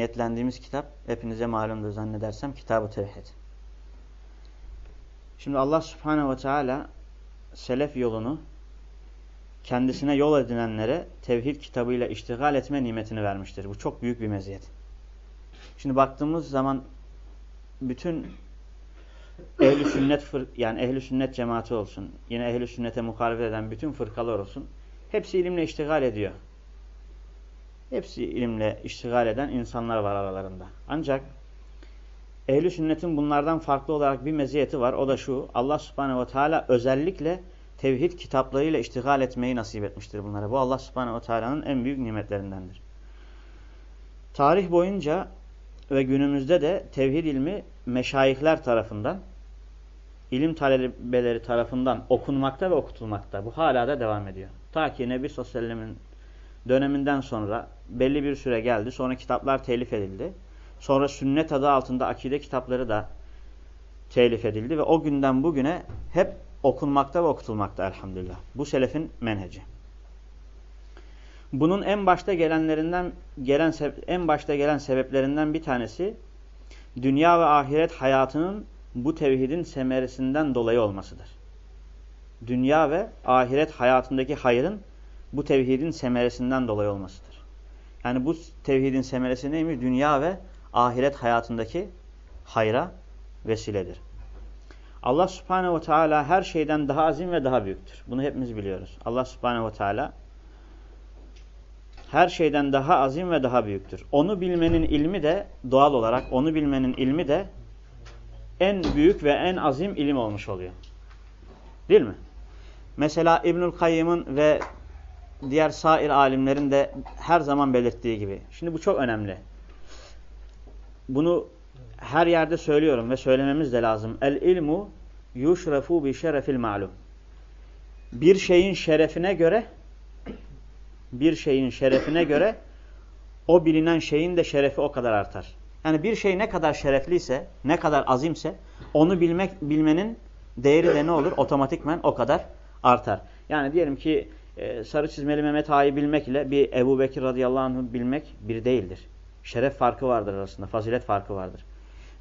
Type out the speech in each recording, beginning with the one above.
niyetlendiğimiz kitap hepinize malumdur zannedersem Kitab-ı Tevhid. Şimdi Allah Subhanahu ve Teala selef yolunu kendisine yol edinenlere tevhid kitabıyla iştigal etme nimetini vermiştir. Bu çok büyük bir meziyet. Şimdi baktığımız zaman bütün ehli sünnet yani ehli sünnet cemaati olsun, yine ehli sünnete muhalefet eden bütün fırkalar olsun, hepsi ilimle iştigal ediyor. Hepsi ilimle iştigal eden insanlar var aralarında. Ancak ehli sünnetin bunlardan farklı olarak bir meziyeti var. O da şu. Allah Subhanahu ve Teala özellikle tevhid kitaplarıyla iştigal etmeyi nasip etmiştir bunlara. Bu Allah Subhanahu ve Teala'nın en büyük nimetlerindendir. Tarih boyunca ve günümüzde de tevhid ilmi meşayihler tarafından, ilim talebeleri tarafından okunmakta ve okutulmakta. Bu hala da devam ediyor. Ta ki Nebi Sallallahu döneminden sonra belli bir süre geldi. Sonra kitaplar telif edildi. Sonra sünnet adı altında akide kitapları da telif edildi ve o günden bugüne hep okunmakta ve okutulmakta elhamdülillah. Bu selefin menheci. Bunun en başta gelenlerinden gelen en başta gelen sebeplerinden bir tanesi dünya ve ahiret hayatının bu tevhidin semeresinden dolayı olmasıdır. Dünya ve ahiret hayatındaki hayrın bu tevhidin semeresinden dolayı olmasıdır. Yani bu tevhidin semeresi neymiş? Dünya ve ahiret hayatındaki hayra vesiledir. Allah subhanehu ve teala her şeyden daha azim ve daha büyüktür. Bunu hepimiz biliyoruz. Allah subhanehu ve teala her şeyden daha azim ve daha büyüktür. Onu bilmenin ilmi de doğal olarak onu bilmenin ilmi de en büyük ve en azim ilim olmuş oluyor. Değil mi? Mesela İbnül Kayyım'ın ve diğer sair alimlerin de her zaman belirttiği gibi. Şimdi bu çok önemli. Bunu her yerde söylüyorum ve söylememiz de lazım. El ilmu yuşrefu bi şerefil ma'lum. Bir şeyin şerefine göre bir şeyin şerefine göre o bilinen şeyin de şerefi o kadar artar. Yani bir şey ne kadar şerefliyse, ne kadar azimse onu bilmek bilmenin değeri de ne olur? Otomatikmen o kadar artar. Yani diyelim ki e, sarı çizmeli Mehmet Ağa'yı bilmek ile bir Ebu Bekir radıyallahu anh'ı bilmek bir değildir. Şeref farkı vardır arasında, fazilet farkı vardır.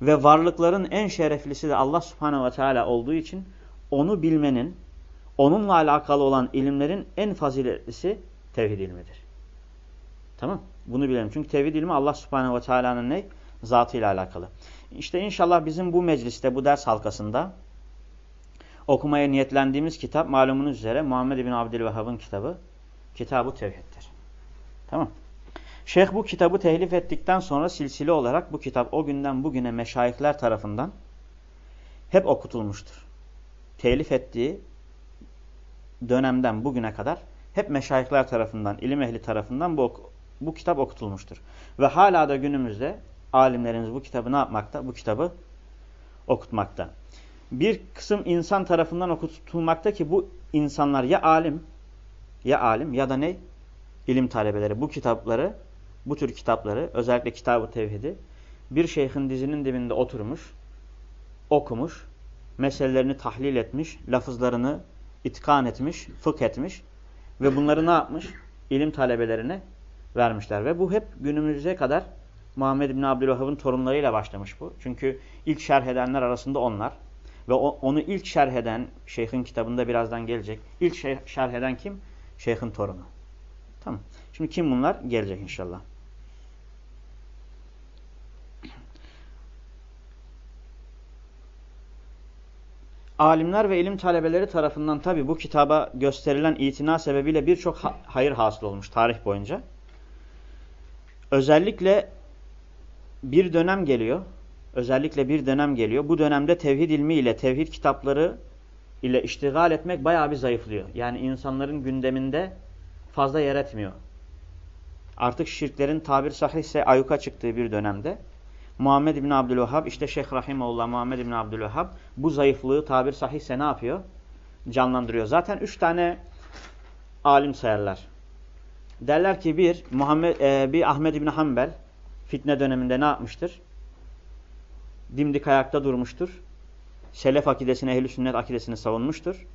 Ve varlıkların en şereflisi de Allah subhanehu ve teala olduğu için onu bilmenin, onunla alakalı olan ilimlerin en faziletlisi tevhid ilmidir. Tamam Bunu bilelim. Çünkü tevhid ilmi Allah subhanehu ve teala'nın ne? Zatıyla alakalı. İşte inşallah bizim bu mecliste, bu ders halkasında okumaya niyetlendiğimiz kitap malumunuz üzere Muhammed bin Abdülvehhab'ın kitabı Kitab-ı Tevhid'dir. Tamam Şeyh bu kitabı tehlif ettikten sonra silsile olarak bu kitap o günden bugüne meşayihler tarafından hep okutulmuştur. Telif ettiği dönemden bugüne kadar hep meşayihler tarafından, ilim ehli tarafından bu, bu kitap okutulmuştur. Ve hala da günümüzde alimlerimiz bu kitabı ne yapmakta? Bu kitabı okutmakta. Bir kısım insan tarafından okutulmakta ki bu insanlar ya alim, ya alim ya da ne? İlim talebeleri. Bu kitapları bu tür kitapları özellikle Kitab-ı Tevhid'i bir şeyhin dizinin dibinde oturmuş, okumuş, meselelerini tahlil etmiş, lafızlarını itkan etmiş, fıkh etmiş ve bunları ne yapmış? İlim talebelerine vermişler. Ve bu hep günümüze kadar Muhammed bin Abdülvahhab'ın torunlarıyla başlamış bu. Çünkü ilk şerh edenler arasında onlar. Ve onu ilk şerh eden, şeyhin kitabında birazdan gelecek. İlk şerh eden kim? Şeyhin torunu. Tamam. Şimdi kim bunlar? Gelecek inşallah. Alimler ve ilim talebeleri tarafından tabi bu kitaba gösterilen itina sebebiyle birçok hayır hasıl olmuş tarih boyunca. Özellikle bir dönem geliyor. Özellikle bir dönem geliyor. Bu dönemde tevhid ilmi ile tevhid kitapları ile iştigal etmek bayağı bir zayıflıyor. Yani insanların gündeminde fazla yer etmiyor. Artık şirklerin tabir sahihse ayuka çıktığı bir dönemde Muhammed bin Abdülvehhab işte Şeyh Rahimullah Muhammed bin Abdülvehhab bu zayıflığı tabir sahihse ne yapıyor? Canlandırıyor. Zaten üç tane alim sayarlar. Derler ki bir Muhammed e, bir Ahmed bin Hanbel fitne döneminde ne yapmıştır? Dimdik ayakta durmuştur. Selef akidesini, ehl sünnet akidesini savunmuştur.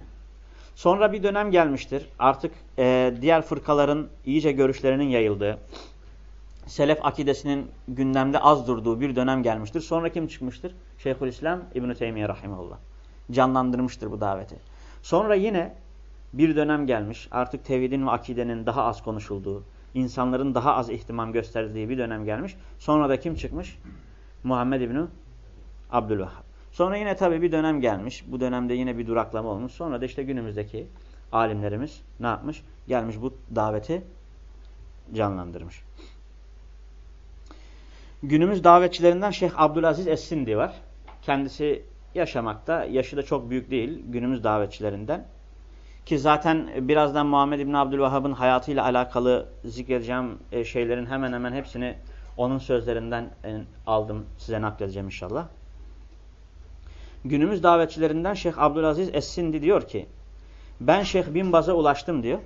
Sonra bir dönem gelmiştir. Artık e, diğer fırkaların iyice görüşlerinin yayıldığı, Selef akidesinin gündemde az durduğu bir dönem gelmiştir. Sonra kim çıkmıştır? Şeyhülislam İbn-i Teymiye Rahimullah. Canlandırmıştır bu daveti. Sonra yine bir dönem gelmiş. Artık tevhidin ve akidenin daha az konuşulduğu, insanların daha az ihtimam gösterdiği bir dönem gelmiş. Sonra da kim çıkmış? Muhammed İbni Abdülvahhab. Sonra yine tabii bir dönem gelmiş. Bu dönemde yine bir duraklama olmuş. Sonra da işte günümüzdeki alimlerimiz ne yapmış? Gelmiş bu daveti canlandırmış. Günümüz davetçilerinden Şeyh Abdülaziz Es-Sindi var. Kendisi yaşamakta. Yaşı da çok büyük değil günümüz davetçilerinden. Ki zaten birazdan Muhammed İbni Abdülvahhab'ın hayatıyla alakalı zikredeceğim e, şeylerin hemen hemen hepsini onun sözlerinden e, aldım. Size nakledeceğim inşallah. Günümüz davetçilerinden Şeyh Abdülaziz Es-Sindi diyor ki ben Şeyh Bin Baz'a ulaştım diyor.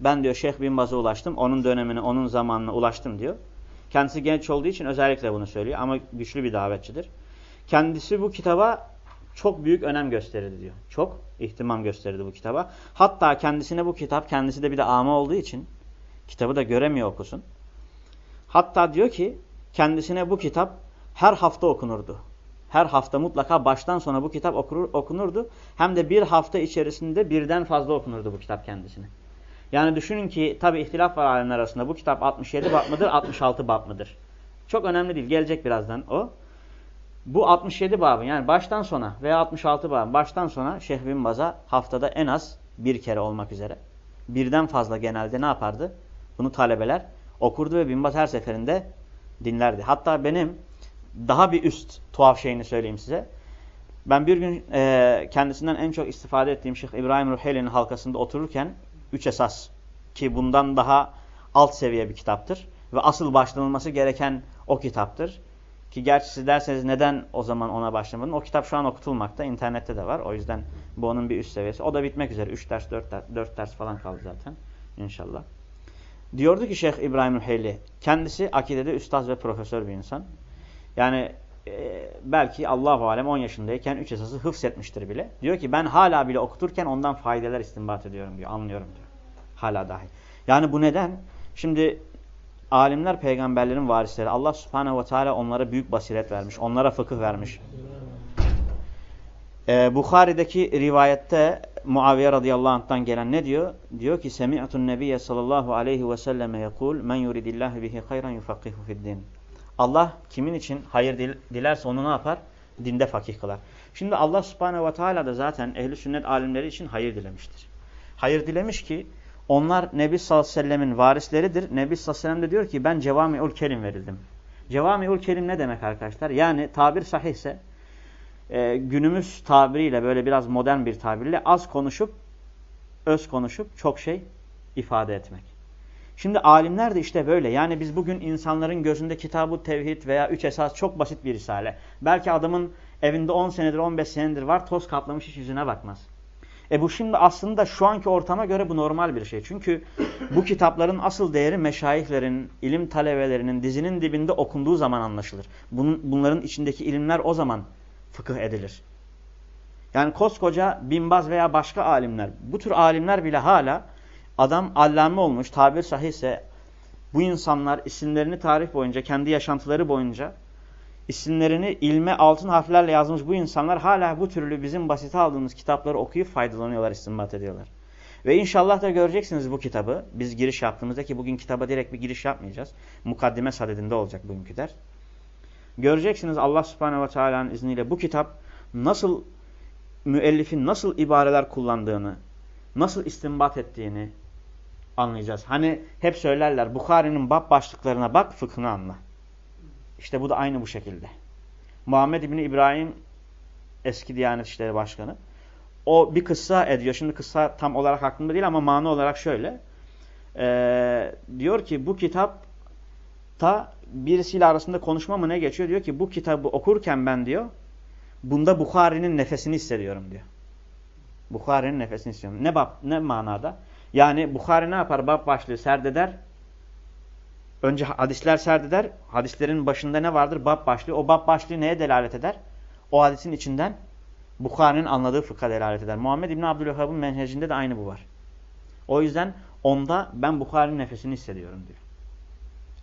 Ben diyor Şeyh Bin Baz'a ulaştım. Onun dönemine, onun zamanına ulaştım diyor. Kendisi genç olduğu için özellikle bunu söylüyor ama güçlü bir davetçidir. Kendisi bu kitaba çok büyük önem gösterirdi diyor. Çok ihtimam gösterirdi bu kitaba. Hatta kendisine bu kitap, kendisi de bir de ama olduğu için kitabı da göremiyor okusun. Hatta diyor ki kendisine bu kitap her hafta okunurdu. Her hafta mutlaka baştan sona bu kitap okur, okunurdu. Hem de bir hafta içerisinde birden fazla okunurdu bu kitap kendisine. Yani düşünün ki tabi ihtilaf var alemler arasında. Bu kitap 67 bab mıdır, 66 bab mıdır? Çok önemli değil. Gelecek birazdan o. Bu 67 babın yani baştan sona veya 66 babın baştan sona Şeyh Baz'a haftada en az bir kere olmak üzere. Birden fazla genelde ne yapardı? Bunu talebeler okurdu ve Bin Baz her seferinde dinlerdi. Hatta benim daha bir üst tuhaf şeyini söyleyeyim size. Ben bir gün e, kendisinden en çok istifade ettiğim Şeyh İbrahim Ruheli'nin halkasında otururken üç esas ki bundan daha alt seviye bir kitaptır ve asıl başlanılması gereken o kitaptır. Ki gerçi siz derseniz neden o zaman ona başlamadın? O kitap şu an okutulmakta. internette de var. O yüzden bu onun bir üst seviyesi. O da bitmek üzere. 3 ders, 4 ders, 4 ders falan kaldı zaten. İnşallah. Diyordu ki Şeyh İbrahim Ruheyli, kendisi akidede üstaz ve profesör bir insan. Yani e, belki Allahu alem 10 yaşındayken 3 esası hıfz etmiştir bile. Diyor ki ben hala bile okuturken ondan faydeler istinbat ediyorum diyor. Anlıyorum diyor. Hala dahi. Yani bu neden? Şimdi alimler peygamberlerin varisleri. Allah subhanehu ve teala onlara büyük basiret vermiş. Onlara fıkıh vermiş. Ee, Bukhari'deki rivayette Muaviye radıyallahu anh'tan gelen ne diyor? Diyor ki Semi'atun nebiyye sallallahu aleyhi ve selleme yekul men yuridillahu bihi hayran yufakkihu fiddin. Allah kimin için hayır dilerse onu ne yapar? Dinde fakih kılar. Şimdi Allah subhanehu ve teala da zaten ehli sünnet alimleri için hayır dilemiştir. Hayır dilemiş ki onlar Nebi sallallahu aleyhi ve sellemin varisleridir. Nebi sallallahu aleyhi ve sellem de diyor ki ben cevami'ul kelim verildim. Cevami'ul kelim ne demek arkadaşlar? Yani tabir sahihse e, günümüz tabiriyle böyle biraz modern bir tabirle az konuşup öz konuşup çok şey ifade etmek. Şimdi alimler de işte böyle. Yani biz bugün insanların gözünde kitabı tevhid veya üç esas çok basit bir risale. Belki adamın evinde 10 senedir 15 senedir var toz kaplamış hiç yüzüne bakmaz. E bu şimdi aslında şu anki ortama göre bu normal bir şey. Çünkü bu kitapların asıl değeri meşayihlerin, ilim talebelerinin dizinin dibinde okunduğu zaman anlaşılır. Bunun, bunların içindeki ilimler o zaman fıkıh edilir. Yani koskoca binbaz veya başka alimler, bu tür alimler bile hala adam allame olmuş, tabir sahihse bu insanlar isimlerini tarih boyunca, kendi yaşantıları boyunca isimlerini ilme altın harflerle yazmış bu insanlar hala bu türlü bizim basite aldığımız kitapları okuyup faydalanıyorlar, istinbat ediyorlar. Ve inşallah da göreceksiniz bu kitabı. Biz giriş yaptığımızda ki bugün kitaba direkt bir giriş yapmayacağız. Mukaddime sadedinde olacak bugünkü ders. Göreceksiniz Allah subhanehu ve teala'nın izniyle bu kitap nasıl müellifin nasıl ibareler kullandığını, nasıl istinbat ettiğini anlayacağız. Hani hep söylerler Bukhari'nin bab başlıklarına bak fıkhını anla. İşte bu da aynı bu şekilde. Muhammed İbni İbrahim eski Diyanet İşleri Başkanı. O bir kıssa ediyor. Şimdi kıssa tam olarak aklımda değil ama mana olarak şöyle. Ee, diyor ki bu kitap ta birisiyle arasında konuşma mı ne geçiyor? Diyor ki bu kitabı okurken ben diyor bunda Bukhari'nin nefesini hissediyorum diyor. Bukhari'nin nefesini hissediyorum. Ne, bab, ne manada? Yani Bukhari ne yapar? Bab başlığı serdeder. Önce hadisler serdeder. Hadislerin başında ne vardır? Bab başlığı. O bab başlığı neye delalet eder? O hadisin içinden Bukhari'nin anladığı fıkha delalet eder. Muhammed İbni Abdülhab'ın menhecinde de aynı bu var. O yüzden onda ben Bukhari'nin nefesini hissediyorum diyor.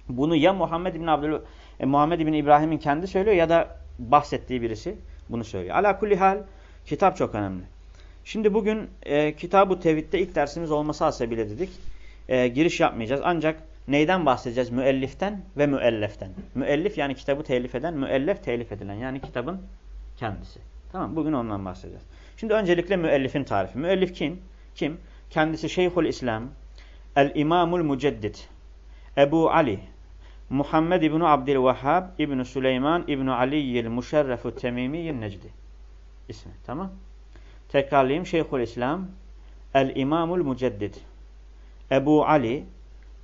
Bunu ya Muhammed bin Abdül e, Muhammed bin İbrahim'in kendi söylüyor ya da bahsettiği birisi bunu söylüyor. Ala kulli hal kitap çok önemli. Şimdi bugün e, Kitab-ı Tevhid'de ilk dersimiz olması hasebiyle dedik. E, giriş yapmayacağız. Ancak neyden bahsedeceğiz? Müelliften ve müelleften. Müellif yani kitabı telif eden, müellef telif edilen yani kitabın kendisi. Tamam bugün ondan bahsedeceğiz. Şimdi öncelikle müellifin tarifi. Müellif kim? Kim? Kendisi Şeyhül İslam, El-İmamul Muceddid, Ebu Ali, Muhammed İbni Abdülvehhab İbni Süleyman İbni Aliyyil Muşerrefu Temimiyyil Necdi. İsmi. Tamam. Tekrarlayayım. Şeyhül İslam, El-İmamul Muceddid, Ebu Ali,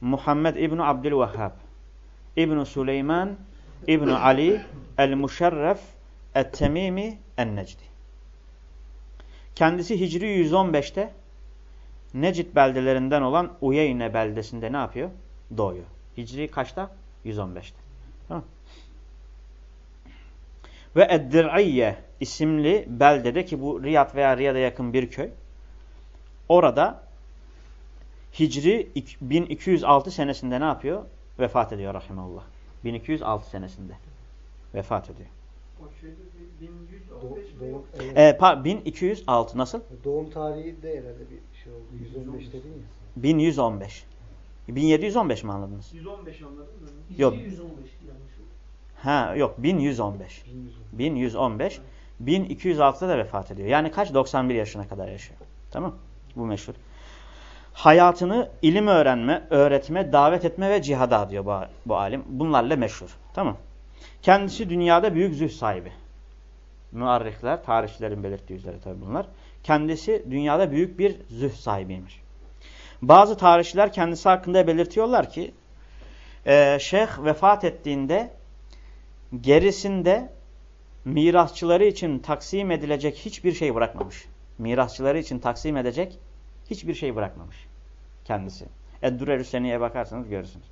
Muhammed İbni Abdülvehhab İbni Süleyman İbni Ali El-Muşerref Et-Temimi En-Necdi. Kendisi Hicri 115'te Necid beldelerinden olan Uyeyne beldesinde ne yapıyor? Doğuyor. Hicri kaçta? 115'te. Tamam. Ve Eddir'iyye isimli beldede ki bu Riyad veya Riyad'a yakın bir köy. Orada Hicri 1206 senesinde ne yapıyor? Vefat ediyor rahimeullah. 1206 senesinde vefat ediyor. Doğum, evet. e, 1206 nasıl? Doğum tarihi de herhalde bir şey oldu. 115 dedin ya. 1115. 1715 mi anladınız? 115 anladım da. Yok. 115 yanlış Ha yok 1115. 1115. 1206'da da vefat ediyor. Yani kaç? 91 yaşına kadar yaşıyor. Tamam Bu meşhur. Hayatını ilim öğrenme, öğretme, davet etme ve cihada adıyor bu, bu alim. Bunlarla meşhur. Tamam Kendisi dünyada büyük züh sahibi. Müarrihler, tarihçilerin belirttiği üzere tabi bunlar. Kendisi dünyada büyük bir züh sahibiymiş. Bazı tarihçiler kendisi hakkında belirtiyorlar ki e, şeyh vefat ettiğinde gerisinde mirasçıları için taksim edilecek hiçbir şey bırakmamış. Mirasçıları için taksim edecek hiçbir şey bırakmamış kendisi. Eddure Rüseni'ye bakarsanız görürsünüz.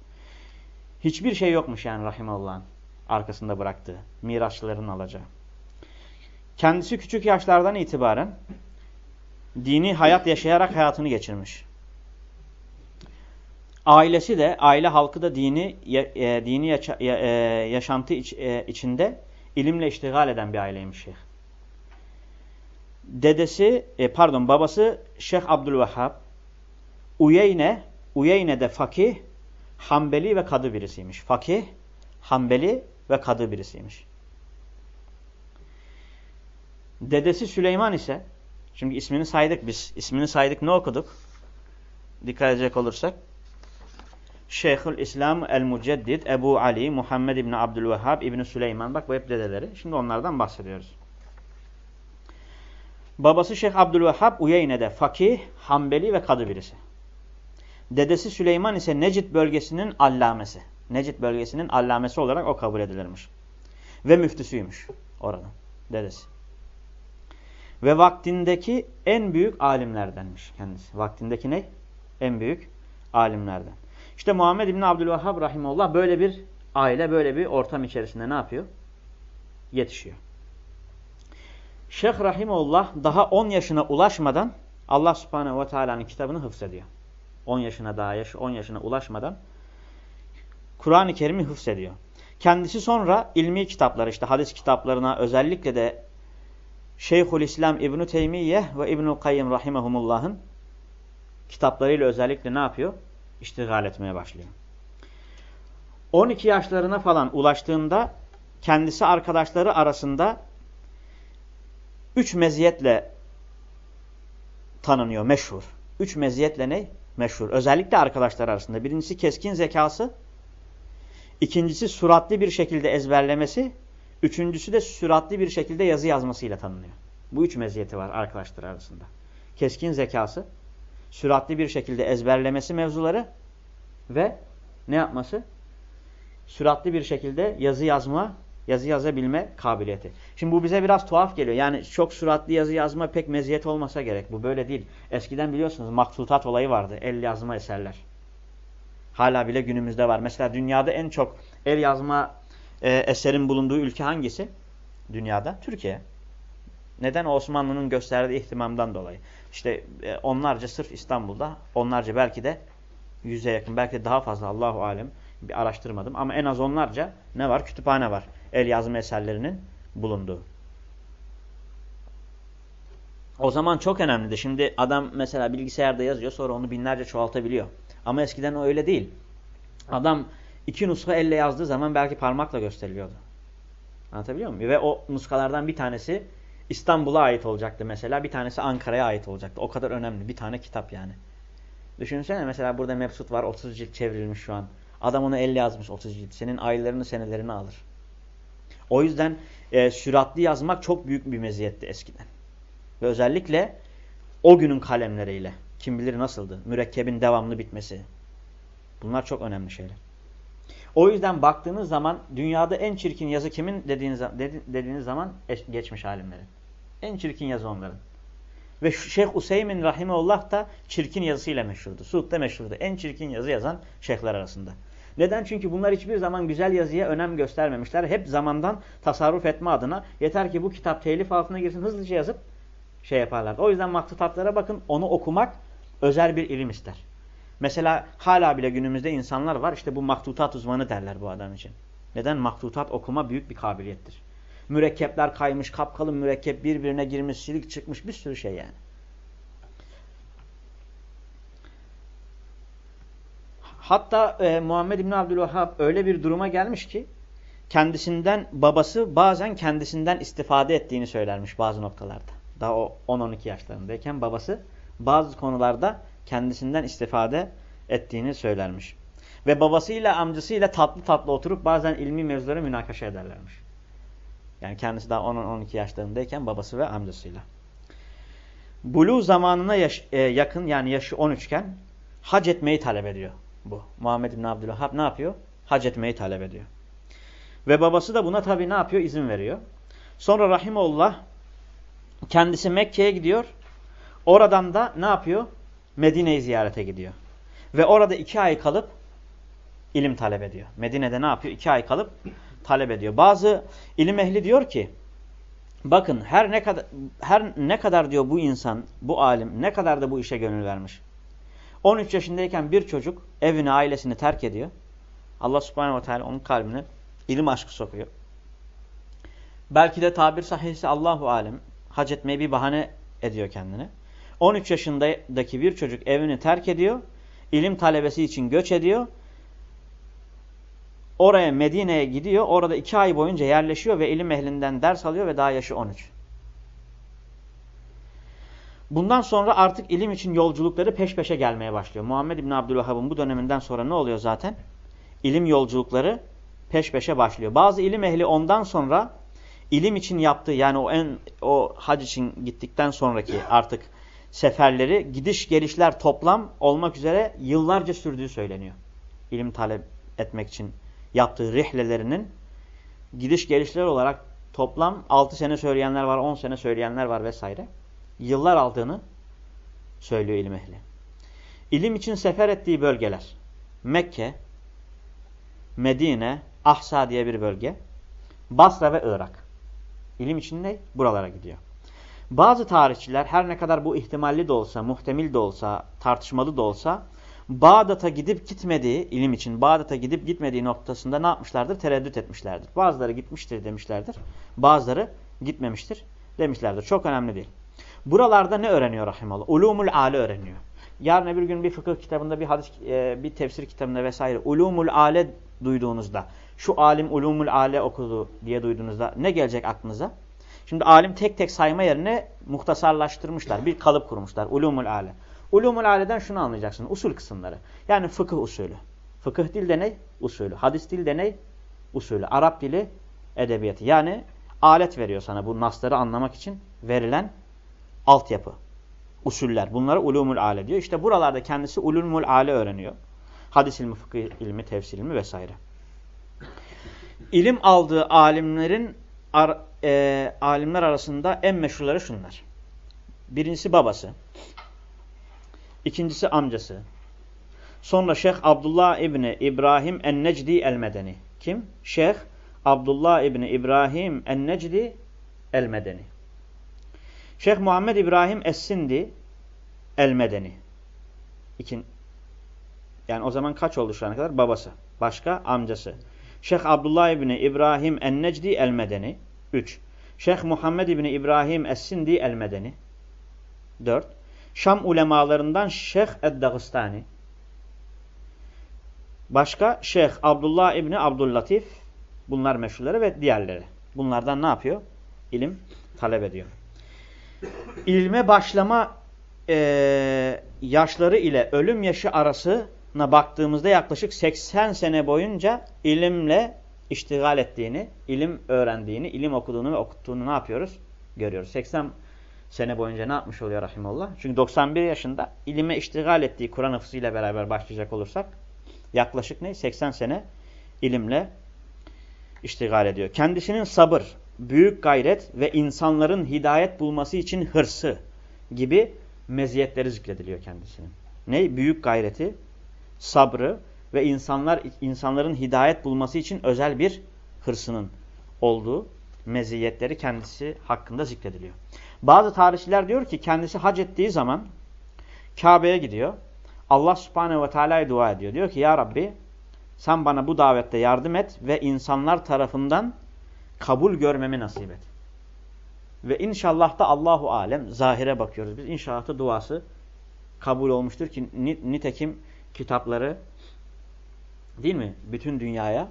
Hiçbir şey yokmuş yani Rahimullah'ın arkasında bıraktığı. Mirasçıların alacağı. Kendisi küçük yaşlardan itibaren dini hayat yaşayarak hayatını geçirmiş. Ailesi de, aile halkı da dini e, dini yaşa, e, yaşantı iç, e, içinde ilimle iştigal eden bir aileymiş şeyh. Dedesi, e, pardon babası Şeyh Abdülvehhab, Uyeyne, Uyeyne'de fakih, Hanbeli ve kadı birisiymiş. Fakih, Hanbeli ve kadı birisiymiş. Dedesi Süleyman ise, şimdi ismini saydık biz, ismini saydık ne okuduk? Dikkat edecek olursak. Şeyhül İslam el-Muceddid Ebu Ali Muhammed İbni Abdülvehhab İbni Süleyman. Bak bu hep dedeleri. Şimdi onlardan bahsediyoruz. Babası Şeyh Abdülvehhab Uyeyne'de fakih, Hanbeli ve kadı birisi. Dedesi Süleyman ise Necid bölgesinin allamesi. Necid bölgesinin allamesi olarak o kabul edilirmiş. Ve müftüsüymüş orada dedesi. Ve vaktindeki en büyük alimlerdenmiş kendisi. Vaktindeki ne? En büyük alimlerden. İşte Muhammed İbni Abdülvahhab Rahimullah böyle bir aile, böyle bir ortam içerisinde ne yapıyor? Yetişiyor. Şeyh Rahimullah daha 10 yaşına ulaşmadan Allah Subhanahu ve Teala'nın kitabını hıfzediyor. 10 yaşına daha yaş 10 yaşına ulaşmadan Kur'an-ı Kerim'i hıfzediyor. Kendisi sonra ilmi kitapları işte hadis kitaplarına özellikle de Şeyhülislam İbn Teymiye ve İbnül Kayyim rahimehumullah'ın kitaplarıyla özellikle ne yapıyor? İştigal etmeye başlıyor. 12 yaşlarına falan ulaştığında kendisi arkadaşları arasında üç meziyetle tanınıyor, meşhur. Üç meziyetle ne? Meşhur. Özellikle arkadaşlar arasında. Birincisi keskin zekası, ikincisi suratlı bir şekilde ezberlemesi, üçüncüsü de süratli bir şekilde yazı yazmasıyla tanınıyor. Bu üç meziyeti var arkadaşlar arasında. Keskin zekası, süratli bir şekilde ezberlemesi mevzuları ve ne yapması? Süratli bir şekilde yazı yazma, yazı yazabilme kabiliyeti. Şimdi bu bize biraz tuhaf geliyor. Yani çok süratli yazı yazma pek meziyet olmasa gerek. Bu böyle değil. Eskiden biliyorsunuz maktutat olayı vardı. El yazma eserler. Hala bile günümüzde var. Mesela dünyada en çok el yazma e, eserin bulunduğu ülke hangisi? Dünyada. Türkiye. Neden? Osmanlı'nın gösterdiği ihtimamdan dolayı. İşte e, onlarca sırf İstanbul'da, onlarca belki de yüze yakın, belki de daha fazla Allahu alem Bir araştırmadım ama en az onlarca ne var? Kütüphane var. El yazma eserlerinin bulunduğu. O zaman çok önemliydi. Şimdi adam mesela bilgisayarda yazıyor sonra onu binlerce çoğaltabiliyor. Ama eskiden öyle değil. Adam iki nuska elle yazdığı zaman belki parmakla gösteriliyordu. Anlatabiliyor muyum? Ve o nuskalardan bir tanesi İstanbul'a ait olacaktı mesela. Bir tanesi Ankara'ya ait olacaktı. O kadar önemli. Bir tane kitap yani. Düşünsene mesela burada Mebsut var. 30 cilt çevrilmiş şu an. Adam onu elle yazmış 30 cilt. Senin aylarını senelerini alır. O yüzden e, süratli yazmak çok büyük bir meziyetti eskiden. Ve özellikle o günün kalemleriyle. Kim bilir nasıldı. Mürekkebin devamlı bitmesi. Bunlar çok önemli şeyler. O yüzden baktığınız zaman dünyada en çirkin yazı kimin dediğiniz, dediğiniz zaman geçmiş alimlerin. En çirkin yazı onların. Ve Şeyh Useymin Rahimullah da çirkin yazısıyla meşhurdu. Suud'da meşhurdu. En çirkin yazı yazan şeyhler arasında. Neden? Çünkü bunlar hiçbir zaman güzel yazıya önem göstermemişler. Hep zamandan tasarruf etme adına yeter ki bu kitap telif altına girsin hızlıca yazıp şey yaparlar. O yüzden maktutatlara bakın onu okumak özel bir ilim ister. Mesela hala bile günümüzde insanlar var işte bu maktutat uzmanı derler bu adam için. Neden? Maktutat okuma büyük bir kabiliyettir. Mürekkepler kaymış, kapkalın mürekkep birbirine girmiş, silik çıkmış bir sürü şey yani. Hatta e, Muhammed İbni Abdülvahhab öyle bir duruma gelmiş ki kendisinden babası bazen kendisinden istifade ettiğini söylermiş bazı noktalarda. Daha o 10-12 yaşlarındayken babası bazı konularda kendisinden istifade ettiğini söylermiş. Ve babasıyla amcasıyla tatlı tatlı oturup bazen ilmi mevzuları münakaşa ederlermiş. Yani kendisi daha 10-12 yaşlarındayken babası ve amcasıyla. Bulu zamanına yaş e, yakın yani yaşı 13 iken hac etmeyi talep ediyor bu. Muhammed bin Abdülhab ne yapıyor? Hac etmeyi talep ediyor. Ve babası da buna tabi ne yapıyor? İzin veriyor. Sonra Rahimullah kendisi Mekke'ye gidiyor. Oradan da ne yapıyor? Medine'yi ziyarete gidiyor. Ve orada iki ay kalıp ilim talep ediyor. Medine'de ne yapıyor? İki ay kalıp talep ediyor. Bazı ilim ehli diyor ki bakın her ne kadar her ne kadar diyor bu insan, bu alim ne kadar da bu işe gönül vermiş. 13 yaşındayken bir çocuk evini, ailesini terk ediyor. Allah subhanehu ve teala onun kalbine ilim aşkı sokuyor. Belki de tabir sahihse Allahu alem hac etmeyi bir bahane ediyor kendine. 13 yaşındaki bir çocuk evini terk ediyor. ilim talebesi için göç ediyor. Oraya Medine'ye gidiyor. Orada iki ay boyunca yerleşiyor ve ilim ehlinden ders alıyor ve daha yaşı 13. Bundan sonra artık ilim için yolculukları peş peşe gelmeye başlıyor. Muhammed İbni Abdülvahab'ın bu döneminden sonra ne oluyor zaten? İlim yolculukları peş peşe başlıyor. Bazı ilim ehli ondan sonra ilim için yaptığı yani o en o hac için gittikten sonraki artık seferleri gidiş gelişler toplam olmak üzere yıllarca sürdüğü söyleniyor. İlim talep etmek için yaptığı rihlelerinin gidiş gelişler olarak toplam 6 sene söyleyenler var, 10 sene söyleyenler var vesaire. Yıllar aldığını söylüyor ilim ehli. İlim için sefer ettiği bölgeler Mekke, Medine, Ahsa diye bir bölge, Basra ve Irak. İlim için ne? Buralara gidiyor. Bazı tarihçiler her ne kadar bu ihtimalli de olsa, muhtemil de olsa, tartışmalı da olsa Bağdat'a gidip gitmediği, ilim için Bağdat'a gidip gitmediği noktasında ne yapmışlardır? Tereddüt etmişlerdir. Bazıları gitmiştir demişlerdir. Bazıları gitmemiştir demişlerdir. Çok önemli değil. Buralarda ne öğreniyor rahimallah? Ulumul ale öğreniyor. Yarın bir gün bir fıkıh kitabında, bir hadis, e, bir tefsir kitabında vesaire ulumul ale duyduğunuzda, şu alim ulumul ale okudu diye duyduğunuzda ne gelecek aklınıza? Şimdi alim tek tek sayma yerine muhtasarlaştırmışlar. Bir kalıp kurmuşlar. Ulumul ale. Ulumul aleden şunu anlayacaksın. Usul kısımları. Yani fıkıh usulü. Fıkıh dil de ne? Usulü. Hadis dil de ne? Usulü. Arap dili edebiyatı. Yani alet veriyor sana bu nasları anlamak için verilen altyapı. Usuller. Bunlara ulumul ale diyor. İşte buralarda kendisi ulumul ale öğreniyor. Hadis ilmi, fıkıh ilmi, tefsir ilmi vesaire. İlim aldığı alimlerin ar, e, alimler arasında en meşhurları şunlar. Birincisi babası. İkincisi amcası. Sonra Şeyh Abdullah İbni İbrahim En-Necdi El-Medeni. Kim? Şeyh Abdullah İbni İbrahim En-Necdi El-Medeni. Şeyh Muhammed İbrahim Es-Sindi El-Medeni. Yani o zaman kaç oldu şu ana kadar? Babası. Başka amcası. Şeyh Abdullah İbni İbrahim En-Necdi El-Medeni. 3. Şeyh Muhammed İbni İbrahim Es-Sindi El-Medeni. 4. Şam ulemalarından Şeyh Ed-Dağıstani. Başka Şeyh Abdullah İbni Abdüllatif. Bunlar meşhurları ve diğerleri. Bunlardan ne yapıyor? İlim talep ediyor. İlme başlama e, yaşları ile ölüm yaşı arasına baktığımızda yaklaşık 80 sene boyunca ilimle iştigal ettiğini, ilim öğrendiğini, ilim okuduğunu ve okuttuğunu ne yapıyoruz? Görüyoruz. 80 sene boyunca ne yapmış oluyor rahimullah? Çünkü 91 yaşında ilime iştigal ettiği Kur'an hıfzıyla beraber başlayacak olursak yaklaşık ne? 80 sene ilimle iştigal ediyor. Kendisinin sabır, büyük gayret ve insanların hidayet bulması için hırsı gibi meziyetleri zikrediliyor kendisinin. Ne? Büyük gayreti, sabrı ve insanlar insanların hidayet bulması için özel bir hırsının olduğu meziyetleri kendisi hakkında zikrediliyor. Bazı tarihçiler diyor ki kendisi hac ettiği zaman Kabe'ye gidiyor. Allah subhanehu ve teala'ya dua ediyor. Diyor ki ya Rabbi sen bana bu davette yardım et ve insanlar tarafından kabul görmemi nasip et. Ve inşallah da Allahu alem zahire bakıyoruz. Biz inşallah da duası kabul olmuştur ki nitekim kitapları değil mi? Bütün dünyaya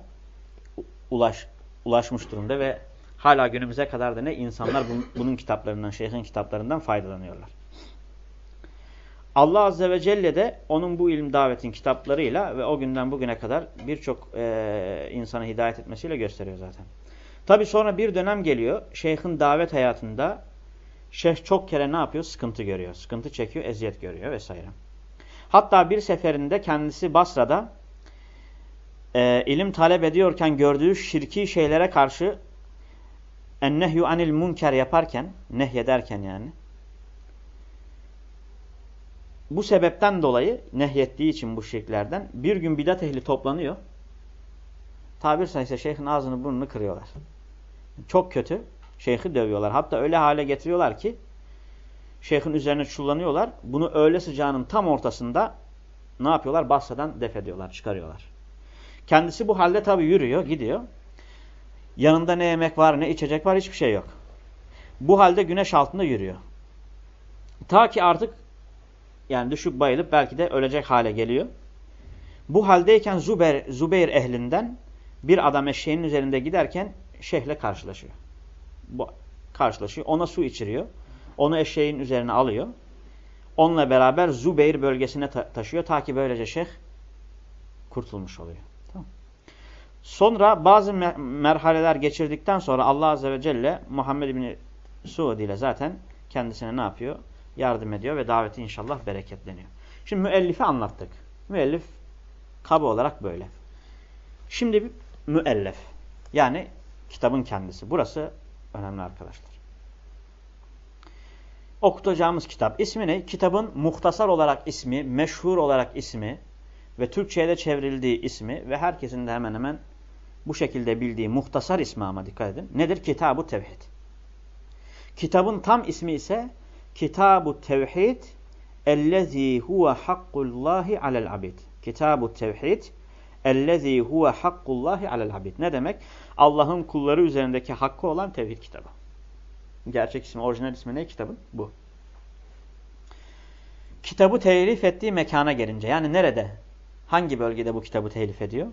ulaş, ulaşmış durumda ve hala günümüze kadar da ne insanlar bunun, kitaplarından, şeyhin kitaplarından faydalanıyorlar. Allah Azze ve Celle de onun bu ilim davetin kitaplarıyla ve o günden bugüne kadar birçok e, insana hidayet etmesiyle gösteriyor zaten. Tabi sonra bir dönem geliyor. Şeyhin davet hayatında şeyh çok kere ne yapıyor? Sıkıntı görüyor. Sıkıntı çekiyor, eziyet görüyor vesaire. Hatta bir seferinde kendisi Basra'da e, ilim talep ediyorken gördüğü şirki şeylere karşı ennehyu anil munker yaparken, nehyederken yani bu sebepten dolayı nehyettiği için bu şirklerden bir gün bidat ehli toplanıyor. Tabir sayısı şeyhin ağzını burnunu kırıyorlar. Çok kötü. Şeyhi dövüyorlar. Hatta öyle hale getiriyorlar ki şeyhin üzerine çullanıyorlar. Bunu öğle sıcağının tam ortasında ne yapıyorlar? Basradan def ediyorlar, çıkarıyorlar. Kendisi bu halde tabi yürüyor, gidiyor. Yanında ne yemek var, ne içecek var, hiçbir şey yok. Bu halde güneş altında yürüyor. Ta ki artık yani düşüp bayılıp belki de ölecek hale geliyor. Bu haldeyken Zübeyir, Zübeyir ehlinden bir adam eşeğinin üzerinde giderken şeyhle karşılaşıyor. Bu, karşılaşıyor. Ona su içiriyor. Onu eşeğin üzerine alıyor. Onunla beraber Zübeyir bölgesine ta taşıyor. Ta ki böylece şeyh kurtulmuş oluyor. Sonra bazı mer merhaleler geçirdikten sonra Allah Azze ve Celle Muhammed bin Suud ile zaten kendisine ne yapıyor? Yardım ediyor ve daveti inşallah bereketleniyor. Şimdi müellifi anlattık. Müellif kabı olarak böyle. Şimdi bir müellef. Yani kitabın kendisi. Burası önemli arkadaşlar. Okutacağımız kitap. ismi ne? Kitabın muhtasar olarak ismi, meşhur olarak ismi ve Türkçe'ye de çevrildiği ismi ve herkesin de hemen hemen bu şekilde bildiği muhtasar ismi ama dikkat edin. Nedir? Kitab-ı Tevhid. Kitabın tam ismi ise Kitab-ı Tevhid ellezî huve hakkullâhi alel abid. Kitab-ı Tevhid ellezî huve hakkullâhi alel abid. Ne demek? Allah'ın kulları üzerindeki hakkı olan tevhid kitabı. Gerçek ismi, orijinal ismi ne kitabın? Bu. Kitabı telif ettiği mekana gelince yani nerede? Hangi bölgede bu kitabı telif ediyor?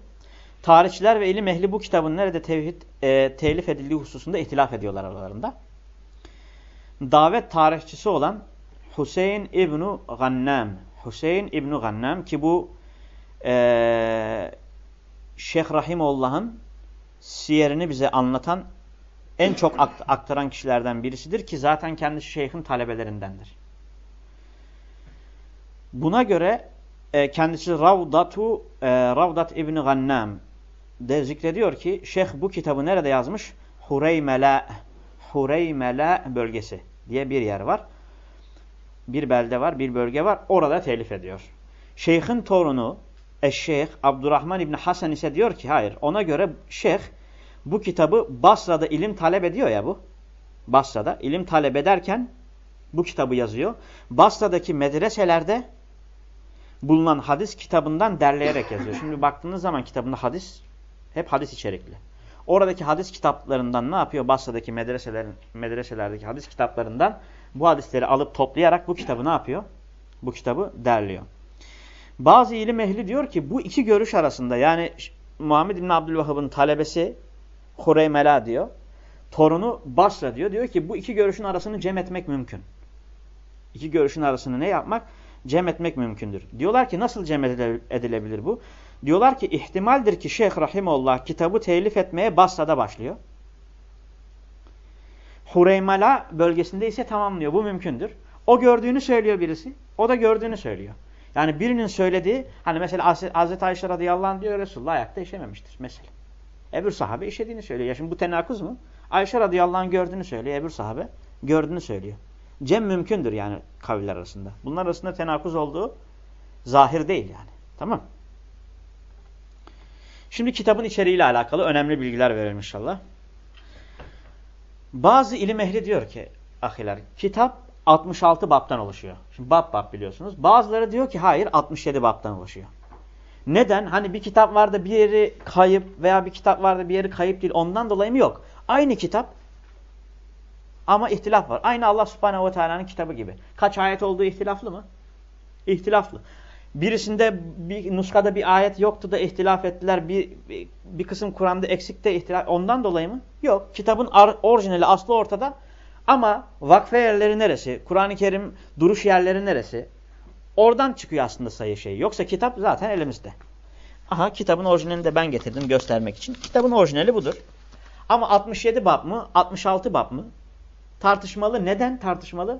Tarihçiler ve ilim ehli bu kitabın nerede tevhid, e, telif edildiği hususunda ihtilaf ediyorlar aralarında. Davet tarihçisi olan Hüseyin İbnu Gannam. Hüseyin İbnu Gannam ki bu e, Şeyh Rahimullah'ın siyerini bize anlatan en çok aktaran kişilerden birisidir ki zaten kendisi şeyhin talebelerindendir. Buna göre e, kendisi Ravdatu e, Ravdat İbni Gannam de zikrediyor ki şeyh bu kitabı nerede yazmış? Hureymela Hureymela bölgesi diye bir yer var. Bir belde var, bir bölge var. Orada telif ediyor. Şeyhin torunu Eşşeyh Abdurrahman İbni Hasan ise diyor ki hayır ona göre şeyh bu kitabı Basra'da ilim talep ediyor ya bu. Basra'da ilim talep ederken bu kitabı yazıyor. Basra'daki medreselerde bulunan hadis kitabından derleyerek yazıyor. Şimdi baktığınız zaman kitabında hadis hep hadis içerikli. Oradaki hadis kitaplarından ne yapıyor? Basra'daki medreselerin, medreselerdeki hadis kitaplarından bu hadisleri alıp toplayarak bu kitabı ne yapıyor? Bu kitabı derliyor. Bazı ilim ehli diyor ki bu iki görüş arasında yani Muhammed İbn Abdülvahhab'ın talebesi Hureymela diyor. Torunu Basra diyor. Diyor ki bu iki görüşün arasını cem etmek mümkün. İki görüşün arasını ne yapmak? Cem etmek mümkündür. Diyorlar ki nasıl cem edilebilir bu? Diyorlar ki ihtimaldir ki Şeyh Rahimullah kitabı telif etmeye Basra'da başlıyor. Hureymala bölgesinde ise tamamlıyor. Bu mümkündür. O gördüğünü söylüyor birisi. O da gördüğünü söylüyor. Yani birinin söylediği hani mesela Hazreti Ayşe radıyallahu anh diyor Resulullah ayakta işememiştir mesela. Ebür sahabe işediğini söylüyor. Ya şimdi bu tenakuz mu? Ayşe radıyallahu anh gördüğünü söylüyor. Ebür sahabe gördüğünü söylüyor. Cem mümkündür yani kaviller arasında. Bunlar arasında tenakuz olduğu zahir değil yani. Tamam Şimdi kitabın içeriğiyle alakalı önemli bilgiler verelim inşallah. Bazı ilim ehli diyor ki ahiler kitap 66 baptan oluşuyor. Şimdi bab bab biliyorsunuz. Bazıları diyor ki hayır 67 baptan oluşuyor. Neden? Hani bir kitap vardı bir yeri kayıp veya bir kitap vardı bir yeri kayıp değil. Ondan dolayı mı? Yok. Aynı kitap ama ihtilaf var. Aynı Allah subhanehu ve teala'nın kitabı gibi. Kaç ayet olduğu ihtilaflı mı? İhtilaflı. Birisinde bir nuskada bir ayet yoktu da ihtilaf ettiler. Bir, bir, kısım Kur'an'da eksik de ihtilaf. Ondan dolayı mı? Yok. Kitabın orijinali aslı ortada. Ama vakfe yerleri neresi? Kur'an-ı Kerim duruş yerleri neresi? Oradan çıkıyor aslında sayı şey. Yoksa kitap zaten elimizde. Aha kitabın orijinalini de ben getirdim göstermek için. Kitabın orijinali budur. Ama 67 bab mı? 66 bab mı? Tartışmalı. Neden tartışmalı?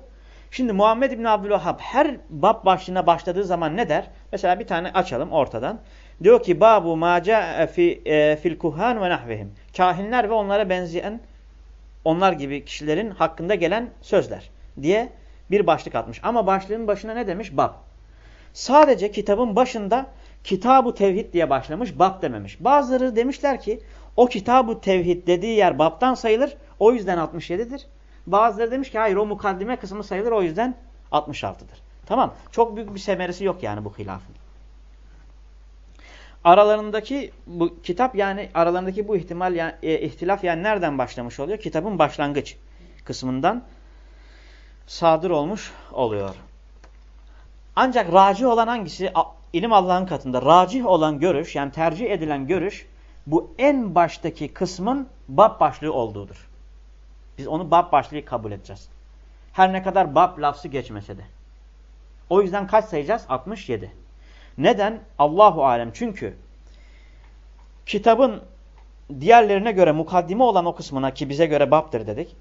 Şimdi Muhammed İbni Abdülvahhab her bab başlığına başladığı zaman ne der? Mesela bir tane açalım ortadan. Diyor ki babu maca fi e, fil kuhan ve nahvehim. Kahinler ve onlara benzeyen onlar gibi kişilerin hakkında gelen sözler diye bir başlık atmış. Ama başlığın başına ne demiş? Bab. Sadece kitabın başında Kitabu Tevhid diye başlamış, bab dememiş. Bazıları demişler ki o Kitabu Tevhid dediği yer babtan sayılır, o yüzden 67'dir. Bazıları demiş ki hayır o mukaddime kısmı sayılır, o yüzden 66'dır. Tamam. Çok büyük bir semerisi yok yani bu hilafın. Aralarındaki bu kitap yani aralarındaki bu ihtimal yani e, ihtilaf yani nereden başlamış oluyor? Kitabın başlangıç kısmından sadır olmuş oluyor. Ancak racih olan hangisi? İlim Allah'ın katında racih olan görüş yani tercih edilen görüş bu en baştaki kısmın bab başlığı olduğudur. Biz onu bab başlığı kabul edeceğiz. Her ne kadar bab lafzı geçmese de. O yüzden kaç sayacağız? 67. Neden? Allahu alem. Çünkü kitabın diğerlerine göre mukaddime olan o kısmına ki bize göre babdır dedik.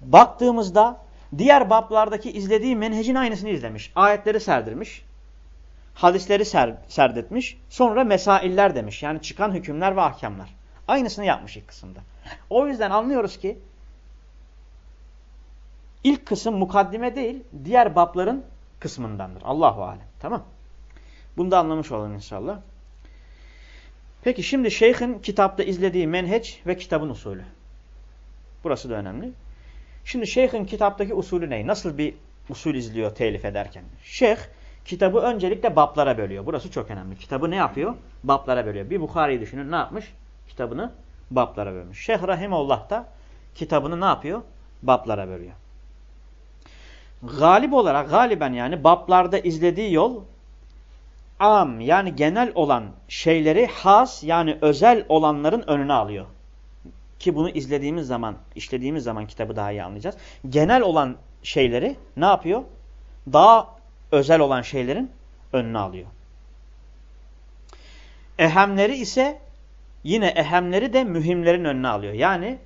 Baktığımızda diğer bablardaki izlediği menhecin aynısını izlemiş. Ayetleri serdirmiş. Hadisleri ser, serdetmiş. Sonra mesailler demiş. Yani çıkan hükümler ve ahkamlar. Aynısını yapmış ilk kısımda. O yüzden anlıyoruz ki ilk kısım mukaddime değil diğer babların kısmındandır. Allahu alem. Tamam. Bunu da anlamış olun inşallah. Peki şimdi şeyhin kitapta izlediği menheç ve kitabın usulü. Burası da önemli. Şimdi şeyhin kitaptaki usulü ne? Nasıl bir usul izliyor telif ederken? Şeyh kitabı öncelikle bablara bölüyor. Burası çok önemli. Kitabı ne yapıyor? Bablara bölüyor. Bir Bukhari'yi düşünün ne yapmış? Kitabını bablara bölmüş. Şeyh Rahimullah da kitabını ne yapıyor? Bablara bölüyor. Galip olarak galiben yani bablarda izlediği yol am yani genel olan şeyleri has yani özel olanların önüne alıyor. Ki bunu izlediğimiz zaman, işlediğimiz zaman kitabı daha iyi anlayacağız. Genel olan şeyleri ne yapıyor? Daha özel olan şeylerin önüne alıyor. Ehemleri ise yine ehemleri de mühimlerin önüne alıyor. Yani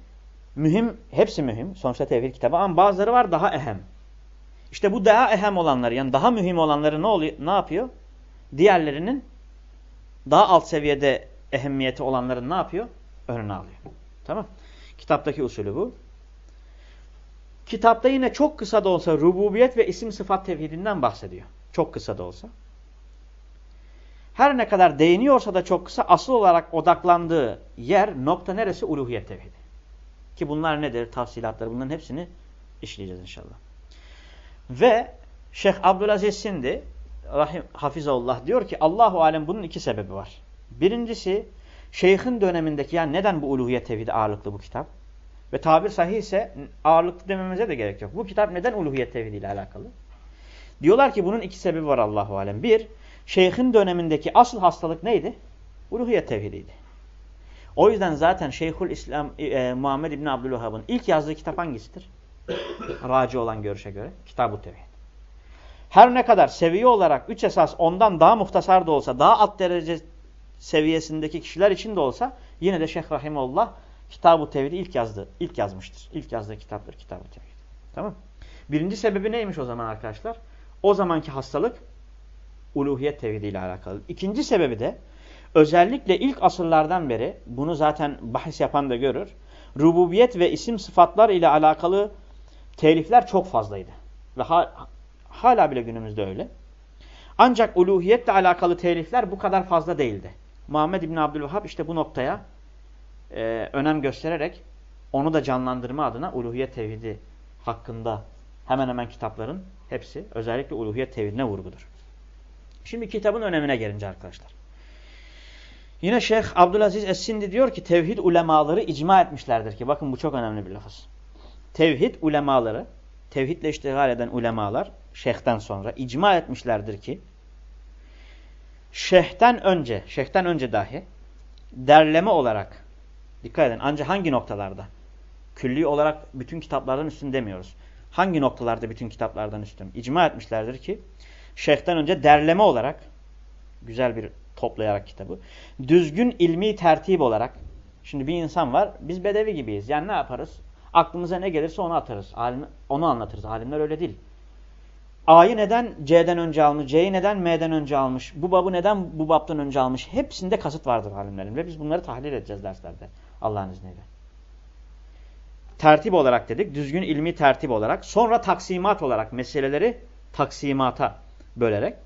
mühim, hepsi mühim. Sonuçta tevhid kitabı ama bazıları var daha ehem. İşte bu daha ehem olanları yani daha mühim olanları ne oluyor? Ne yapıyor? diğerlerinin daha alt seviyede ehemmiyeti olanların ne yapıyor? Önüne alıyor. Tamam. Kitaptaki usulü bu. Kitapta yine çok kısa da olsa rububiyet ve isim sıfat tevhidinden bahsediyor. Çok kısa da olsa. Her ne kadar değiniyorsa da çok kısa asıl olarak odaklandığı yer nokta neresi? Uluhiyet tevhidi. Ki bunlar nedir? Tafsilatları bunların hepsini işleyeceğiz inşallah. Ve Şeyh Abdülaziz Sindi Rahim Hafizullah diyor ki Allahu alem bunun iki sebebi var. Birincisi şeyhin dönemindeki yani neden bu uluhiyet tevhidi ağırlıklı bu kitap? Ve tabir sahih ise ağırlıklı dememize de gerek yok. Bu kitap neden uluhiyet tevhidi ile alakalı? Diyorlar ki bunun iki sebebi var Allahu alem. Bir, şeyhin dönemindeki asıl hastalık neydi? Uluhiyet tevhidiydi. O yüzden zaten Şeyhül İslam e, Muhammed İbni Abdülvahhab'ın ilk yazdığı kitap hangisidir? Raci olan görüşe göre. Kitab-ı Tevhid. Her ne kadar seviye olarak üç esas ondan daha muhtasar da olsa, daha alt derece seviyesindeki kişiler için de olsa yine de Şeyh Rahimullah Kitab-ı Tevhid'i ilk yazdı, ilk yazmıştır. İlk yazdığı kitaptır Kitab-ı Tevhid. Tamam Birinci sebebi neymiş o zaman arkadaşlar? O zamanki hastalık uluhiyet tevhidi ile alakalı. İkinci sebebi de özellikle ilk asırlardan beri bunu zaten bahis yapan da görür. Rububiyet ve isim sıfatlar ile alakalı telifler çok fazlaydı. Ve ha hala bile günümüzde öyle. Ancak uluhiyetle alakalı telifler bu kadar fazla değildi. Muhammed İbni Abdülvahhab işte bu noktaya e, önem göstererek onu da canlandırma adına uluhiyet tevhidi hakkında hemen hemen kitapların hepsi özellikle uluhiyet tevhidine vurgudur. Şimdi kitabın önemine gelince arkadaşlar. Yine Şeyh Abdülaziz Es-Sindi diyor ki tevhid ulemaları icma etmişlerdir ki bakın bu çok önemli bir lafız. Tevhid ulemaları, tevhidle iştigal eden ulemalar şeyhten sonra icma etmişlerdir ki şeyhten önce, şeyhten önce dahi derleme olarak dikkat edin ancak hangi noktalarda? Külli olarak bütün kitaplardan üstün demiyoruz. Hangi noktalarda bütün kitaplardan üstün? İcma etmişlerdir ki şeyhten önce derleme olarak güzel bir toplayarak kitabı. Düzgün ilmi tertip olarak şimdi bir insan var biz bedevi gibiyiz. Yani ne yaparız? Aklımıza ne gelirse onu atarız. Alim, onu anlatırız. Alimler öyle değil. A'yı neden C'den önce almış, C'yi neden M'den önce almış, bu babı neden bu babtan önce almış hepsinde kasıt vardır alimlerin ve biz bunları tahlil edeceğiz derslerde Allah'ın izniyle. Tertip olarak dedik, düzgün ilmi tertip olarak, sonra taksimat olarak meseleleri taksimata bölerek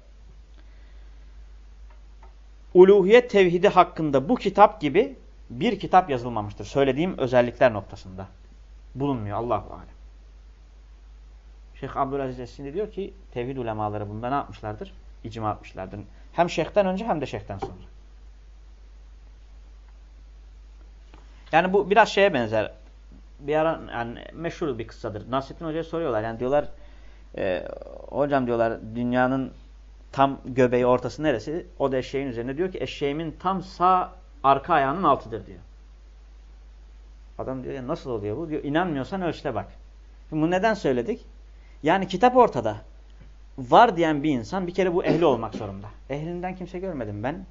uluhiyet tevhidi hakkında bu kitap gibi bir kitap yazılmamıştır. Söylediğim özellikler noktasında. Bulunmuyor Allahu alem. Şeyh Abdülaziz Esindi diyor ki tevhid ulemaları bunda ne yapmışlardır? İcma etmişlerdir. Hem şeyhten önce hem de şeyhten sonra. Yani bu biraz şeye benzer. Bir ara yani meşhur bir kıssadır. Nasrettin Hoca'ya soruyorlar. Yani diyorlar e, hocam diyorlar dünyanın tam göbeği ortası neresi? O da eşeğin üzerinde. Diyor ki eşeğimin tam sağ arka ayağının altıdır diyor. Adam diyor ya nasıl oluyor bu? Diyor inanmıyorsan ölçte bak. Bunu neden söyledik? Yani kitap ortada. Var diyen bir insan bir kere bu ehli olmak zorunda. Ehlinden kimse görmedim ben.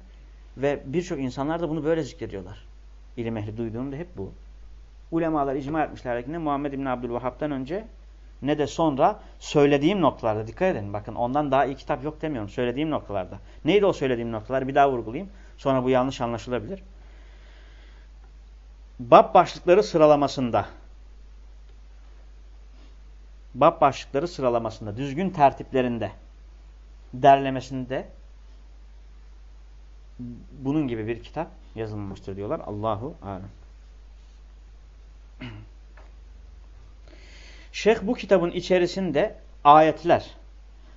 Ve birçok insanlar da bunu böyle zikrediyorlar. İlim ehli duyduğum da hep bu. Ulemalar icma etmişler ki ne Muhammed İbni Abdülvahhab'tan önce ne de sonra söylediğim noktalarda dikkat edin. Bakın ondan daha iyi kitap yok demiyorum. Söylediğim noktalarda. Neydi o söylediğim noktalar? Bir daha vurgulayayım. Sonra bu yanlış anlaşılabilir. Bab başlıkları sıralamasında bab başlıkları sıralamasında, düzgün tertiplerinde, derlemesinde bunun gibi bir kitap yazılmıştır diyorlar. Allahu alem. Şeyh bu kitabın içerisinde ayetler,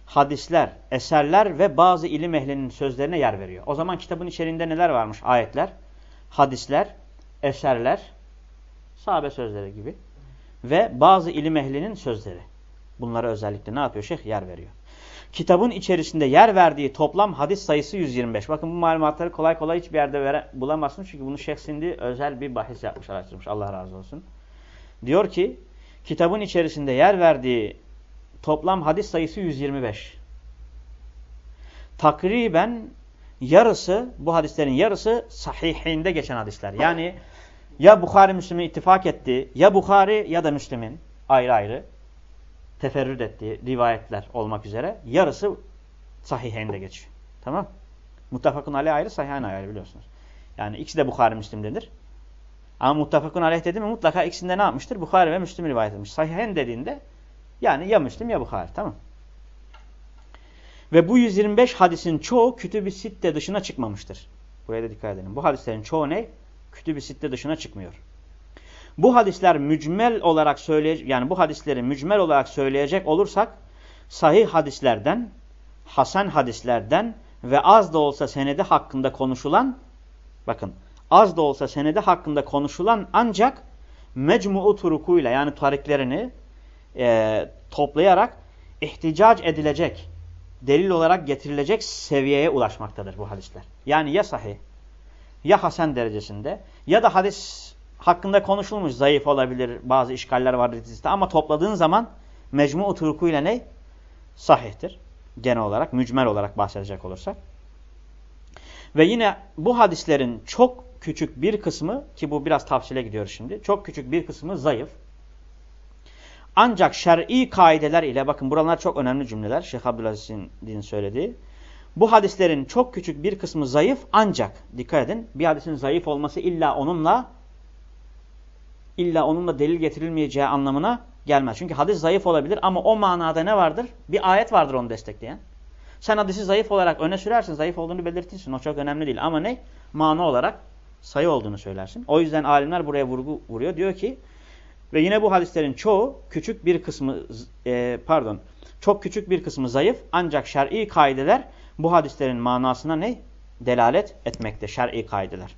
hadisler, eserler ve bazı ilim ehlinin sözlerine yer veriyor. O zaman kitabın içerisinde neler varmış? Ayetler, hadisler, eserler, sahabe sözleri gibi ve bazı ilim ehlinin sözleri. Bunlara özellikle ne yapıyor? Şeyh yer veriyor. Kitabın içerisinde yer verdiği toplam hadis sayısı 125. Bakın bu malumatları kolay kolay hiçbir yerde vere, bulamazsınız. Çünkü bunu Şeyh Sindi özel bir bahis yapmış, araştırmış. Allah razı olsun. Diyor ki kitabın içerisinde yer verdiği toplam hadis sayısı 125. Takriben yarısı, bu hadislerin yarısı sahihinde geçen hadisler. Yani ya Bukhari Müslim'in ittifak ettiği, ya Bukhari ya da Müslim'in ayrı ayrı teferrüt ettiği rivayetler olmak üzere yarısı sahihinde geçiyor. Tamam Muttafakun aleyh ayrı, sahihen ayrı biliyorsunuz. Yani ikisi de Bukhari Müslim denir. Ama muttafakun aleyh dedi mi mutlaka ikisinde ne yapmıştır? Bukhari ve Müslim rivayet etmiş. Sahihen dediğinde yani ya Müslim ya Bukhari. Tamam Ve bu 125 hadisin çoğu kütüb-i sitte dışına çıkmamıştır. Buraya da dikkat edelim. Bu hadislerin çoğu ne? Kütüb-i sitte dışına çıkmıyor. Bu hadisler mücmel olarak söyleyecek yani bu hadisleri mücmel olarak söyleyecek olursak sahih hadislerden Hasan hadislerden ve az da olsa senedi hakkında konuşulan bakın az da olsa senedi hakkında konuşulan ancak mecmu'u turukuyla yani tariklerini e, toplayarak ihticac edilecek, delil olarak getirilecek seviyeye ulaşmaktadır bu hadisler. Yani ya sahih, ya hasen derecesinde ya da hadis hakkında konuşulmuş zayıf olabilir, bazı işgaller var dizide ama topladığın zaman mecmu turukuyla ne? Sahihtir. Genel olarak, mücmel olarak bahsedecek olursak. Ve yine bu hadislerin çok küçük bir kısmı ki bu biraz tafsile gidiyor şimdi. Çok küçük bir kısmı zayıf. Ancak şer'i kaideler ile bakın buralar çok önemli cümleler. Şeyh Abdülaziz'in söylediği. Bu hadislerin çok küçük bir kısmı zayıf ancak dikkat edin bir hadisin zayıf olması illa onunla illa onunla delil getirilmeyeceği anlamına gelmez. Çünkü hadis zayıf olabilir ama o manada ne vardır? Bir ayet vardır onu destekleyen. Sen hadisi zayıf olarak öne sürersin, zayıf olduğunu belirtirsin. O çok önemli değil ama ne? Mana olarak sayı olduğunu söylersin. O yüzden alimler buraya vurgu vuruyor. Diyor ki ve yine bu hadislerin çoğu küçük bir kısmı e, pardon çok küçük bir kısmı zayıf ancak şer'i kaideler bu hadislerin manasına ne? Delalet etmekte şer'i kaideler.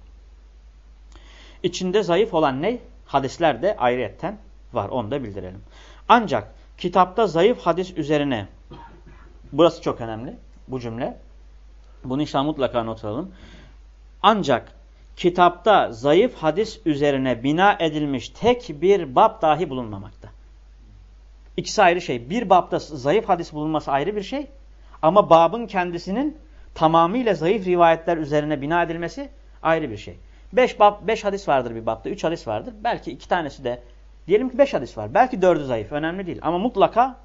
İçinde zayıf olan ne? Hadisler de ayrıyetten var. Onu da bildirelim. Ancak kitapta zayıf hadis üzerine burası çok önemli bu cümle. Bunu inşallah mutlaka not alalım. Ancak kitapta zayıf hadis üzerine bina edilmiş tek bir bab dahi bulunmamakta. İkisi ayrı şey. Bir babda zayıf hadis bulunması ayrı bir şey. Ama babın kendisinin tamamıyla zayıf rivayetler üzerine bina edilmesi ayrı bir şey. Beş, bab, beş hadis vardır bir babda. Üç hadis vardır. Belki iki tanesi de diyelim ki beş hadis var. Belki dördü zayıf. Önemli değil. Ama mutlaka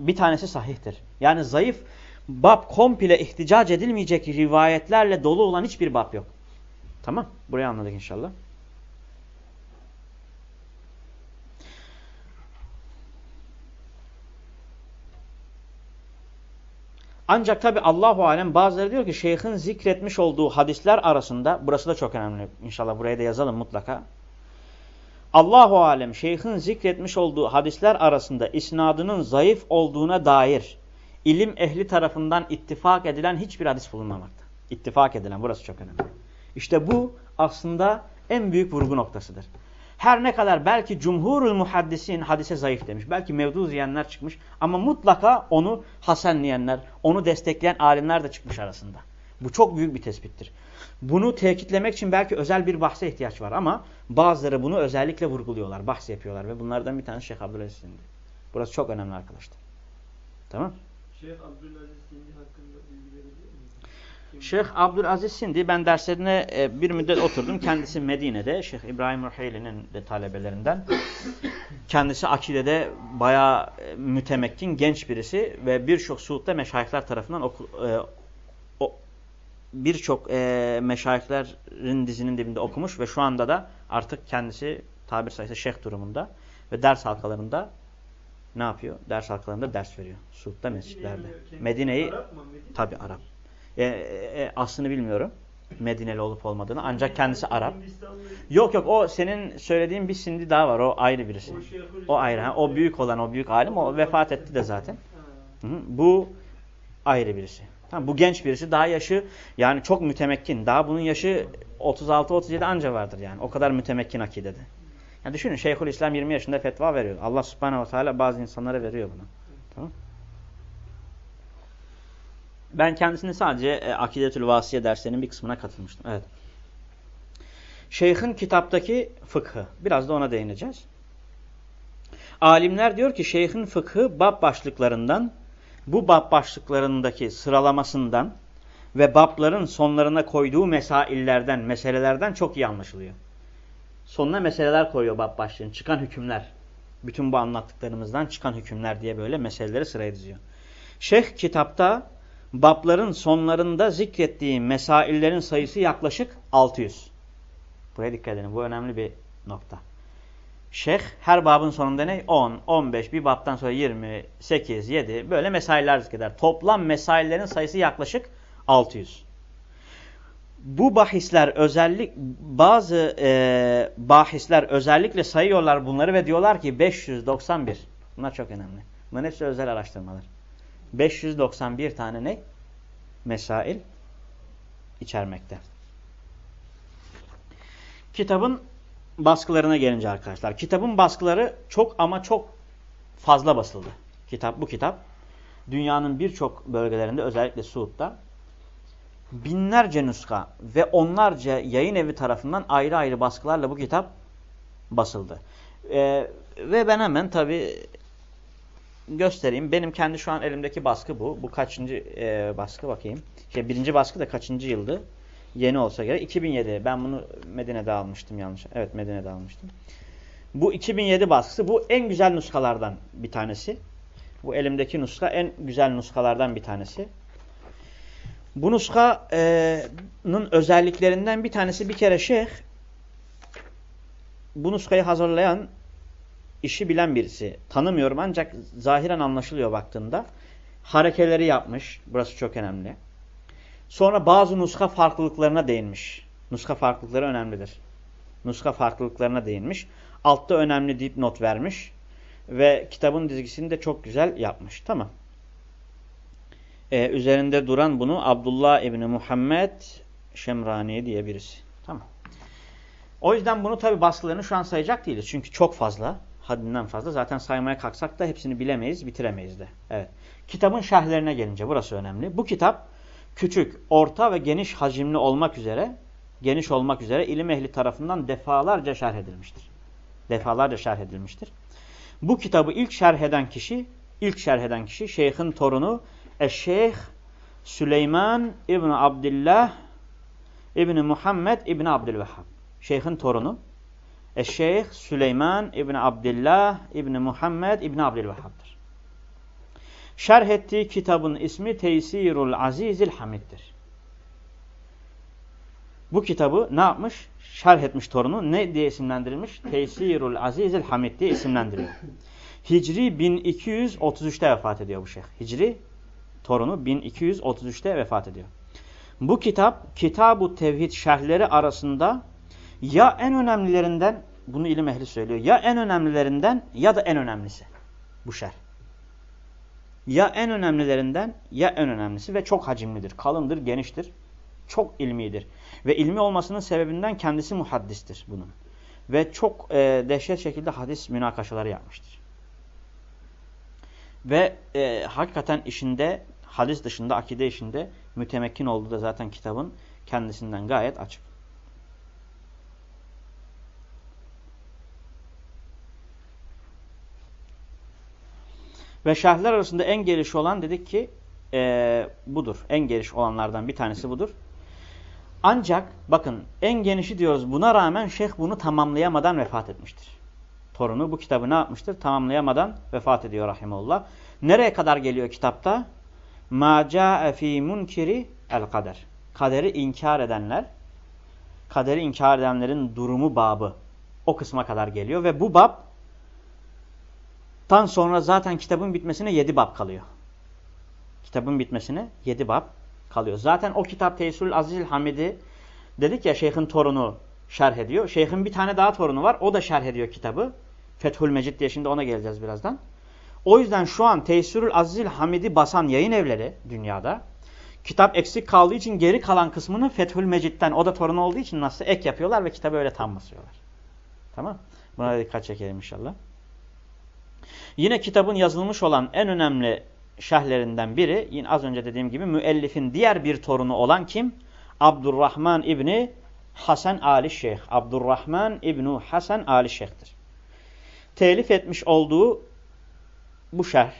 bir tanesi sahihtir. Yani zayıf bab komple ihticac edilmeyecek rivayetlerle dolu olan hiçbir bab yok. Tamam. Burayı anladık inşallah. Ancak tabi Allahu alem bazıları diyor ki şeyhin zikretmiş olduğu hadisler arasında burası da çok önemli. İnşallah buraya da yazalım mutlaka. Allahu alem şeyhin zikretmiş olduğu hadisler arasında isnadının zayıf olduğuna dair ilim ehli tarafından ittifak edilen hiçbir hadis bulunmamakta. İttifak edilen burası çok önemli. İşte bu aslında en büyük vurgu noktasıdır. Her ne kadar belki cumhurul muhaddisin hadise zayıf demiş. Belki mevdu diyenler çıkmış. Ama mutlaka onu hasenleyenler, onu destekleyen alimler de çıkmış arasında. Bu çok büyük bir tespittir. Bunu tekitlemek için belki özel bir bahse ihtiyaç var ama bazıları bunu özellikle vurguluyorlar, bahs yapıyorlar ve bunlardan bir tanesi Şeyh Abdülaziz Sindi. Burası çok önemli arkadaşlar. Tamam? Şeyh Abdülaziz hakkında bilgi? Şeyh Abdülaziz Sindi ben derslerine e, bir müddet oturdum. Kendisi Medine'de Şeyh İbrahim Ruheyli'nin de talebelerinden. Kendisi akidede bayağı e, mütemekkin genç birisi ve birçok Suud'da meşayihler tarafından oku, e, birçok e, meşayihlerin dizinin dibinde okumuş ve şu anda da artık kendisi tabir sayısı şeyh durumunda ve ders halkalarında ne yapıyor? Ders halkalarında ders veriyor. Suud'da mescitlerde. Medine'yi tabi Arap. E, e, aslını bilmiyorum. Medineli olup olmadığını. Ancak kendisi Arap. Yok yok o senin söylediğin bir sindi daha var. O ayrı birisi. O ayrı. O büyük olan o büyük alim. O vefat etti de zaten. Bu ayrı birisi. Tamam, bu genç birisi daha yaşı yani çok mütemekkin. Daha bunun yaşı 36-37 anca vardır yani. O kadar mütemekkin akidede. Yani düşünün Şeyhülislam 20 yaşında fetva veriyor. Allah subhanehu ve teala bazı insanlara veriyor bunu. Tamam Ben kendisini sadece e, Akidetül Vasiye derslerinin bir kısmına katılmıştım. Evet. Şeyh'in kitaptaki fıkhı. Biraz da ona değineceğiz. Alimler diyor ki şeyhin fıkhı bab başlıklarından bu bab başlıklarındaki sıralamasından ve babların sonlarına koyduğu mesaillerden, meselelerden çok iyi anlaşılıyor. Sonuna meseleler koyuyor bab başlığın, çıkan hükümler. Bütün bu anlattıklarımızdan çıkan hükümler diye böyle meseleleri sıraya diziyor. Şeyh kitapta babların sonlarında zikrettiği mesaillerin sayısı yaklaşık 600. Buraya dikkat edin. Bu önemli bir nokta. Şeyh her babın sonunda ne? 10, 15, bir babdan sonra 20, 8, 7 böyle mesailer zikreder. Toplam mesaillerin sayısı yaklaşık 600. Bu bahisler özellik bazı e, bahisler özellikle sayıyorlar bunları ve diyorlar ki 591. Bunlar çok önemli. Bunların hepsi özel araştırmalar. 591 tane ne? Mesail içermekte. Kitabın baskılarına gelince arkadaşlar. Kitabın baskıları çok ama çok fazla basıldı. Kitap bu kitap dünyanın birçok bölgelerinde özellikle Suud'da binlerce nuska ve onlarca yayın evi tarafından ayrı ayrı baskılarla bu kitap basıldı. Ee, ve ben hemen tabi göstereyim. Benim kendi şu an elimdeki baskı bu. Bu kaçıncı e, baskı bakayım. Şey, birinci baskı da kaçıncı yıldı? Yeni olsa gerek. 2007. Ben bunu Medine'de almıştım yanlış. Evet Medine'de almıştım. Bu 2007 baskısı. Bu en güzel nuskalardan bir tanesi. Bu elimdeki nuska en güzel nuskalardan bir tanesi. Bu nuskanın özelliklerinden bir tanesi bir kere şeyh bu nuskayı hazırlayan işi bilen birisi. Tanımıyorum ancak zahiren anlaşılıyor baktığında. Harekeleri yapmış. Burası çok önemli. Sonra bazı nuska farklılıklarına değinmiş. Nuska farklılıkları önemlidir. Nuska farklılıklarına değinmiş. Altta önemli deyip not vermiş. Ve kitabın dizgisini de çok güzel yapmış. Tamam. Ee, üzerinde duran bunu Abdullah İbni Muhammed Şemrani diye birisi. Tamam. O yüzden bunu tabi baskılarını şu an sayacak değiliz. Çünkü çok fazla. Haddinden fazla. Zaten saymaya kalksak da hepsini bilemeyiz, bitiremeyiz de. Evet. Kitabın şerhlerine gelince burası önemli. Bu kitap küçük, orta ve geniş hacimli olmak üzere, geniş olmak üzere ilim ehli tarafından defalarca şerh edilmiştir. Defalarca şerh edilmiştir. Bu kitabı ilk şerh eden kişi, ilk şerh eden kişi şeyhin torunu Eşşeyh Süleyman İbni Abdillah İbni Muhammed İbni Abdülvehhab. Şeyhin torunu Eşşeyh Süleyman İbni Abdillah İbni Muhammed İbni Abdülvehhab'dır. Şerh ettiği kitabın ismi Teysirul Azizil Hamid'dir. Bu kitabı ne yapmış? Şerh etmiş torunu. Ne diye isimlendirilmiş? Teysirul Azizil Hamid diye isimlendiriyor. Hicri 1233'te vefat ediyor bu şeyh. Hicri torunu 1233'te vefat ediyor. Bu kitap Kitab-ı Tevhid şerhleri arasında ya en önemlilerinden bunu ilim ehli söylüyor. Ya en önemlilerinden ya da en önemlisi bu şerh. Ya en önemlilerinden ya en önemlisi ve çok hacimlidir, kalındır, geniştir, çok ilmidir. Ve ilmi olmasının sebebinden kendisi muhaddistir bunun. Ve çok e, dehşet şekilde hadis münakaşaları yapmıştır. Ve e, hakikaten işinde, hadis dışında, akide işinde mütemekkin olduğu da zaten kitabın kendisinden gayet açık. Ve şerhler arasında en geliş olan dedik ki e, budur. En geliş olanlardan bir tanesi budur. Ancak bakın en genişi diyoruz buna rağmen şeyh bunu tamamlayamadan vefat etmiştir. Torunu bu kitabı ne yapmıştır? Tamamlayamadan vefat ediyor rahimullah. Nereye kadar geliyor kitapta? Ma ca'e fî munkiri el kader. Kaderi inkar edenler, kaderi inkar edenlerin durumu babı o kısma kadar geliyor ve bu bab tan sonra zaten kitabın bitmesine yedi bab kalıyor. Kitabın bitmesine yedi bab kalıyor. Zaten o kitap Teysül Azizül Hamid'i dedik ya şeyhin torunu şerh ediyor. Şeyhin bir tane daha torunu var. O da şerh ediyor kitabı. Fethül Mecid diye şimdi ona geleceğiz birazdan. O yüzden şu an Teysürül Azizül Hamid'i basan yayın evleri dünyada kitap eksik kaldığı için geri kalan kısmını Fethül Mecid'den o da torunu olduğu için nasıl ek yapıyorlar ve kitabı öyle tam basıyorlar. Tamam? Buna dikkat çekelim inşallah. Yine kitabın yazılmış olan en önemli şerhlerinden biri yine az önce dediğim gibi müellifin diğer bir torunu olan kim? Abdurrahman İbni Hasan Ali Şeyh. Abdurrahman İbni Hasan Ali Şeyh'tir. Telif etmiş olduğu bu şerh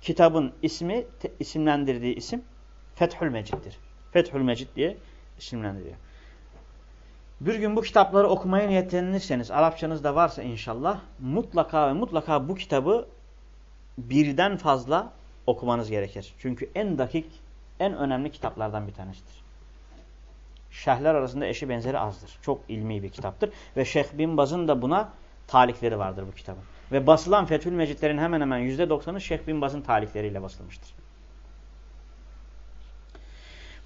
kitabın ismi isimlendirdiği isim Fethül Mecid'dir. Fethül Mecid diye isimlendiriyor. Bir gün bu kitapları okumaya niyetlenirseniz, Arapçanız da varsa inşallah, mutlaka ve mutlaka bu kitabı birden fazla okumanız gerekir. Çünkü en dakik, en önemli kitaplardan bir tanesidir. Şerhler arasında eşi benzeri azdır. Çok ilmi bir kitaptır. Ve Şeyh Bin Baz'ın da buna talifleri vardır bu kitabın. Ve basılan Fethül Mecidlerin hemen hemen %90'ı Şeyh Bin Baz'ın talifleriyle basılmıştır.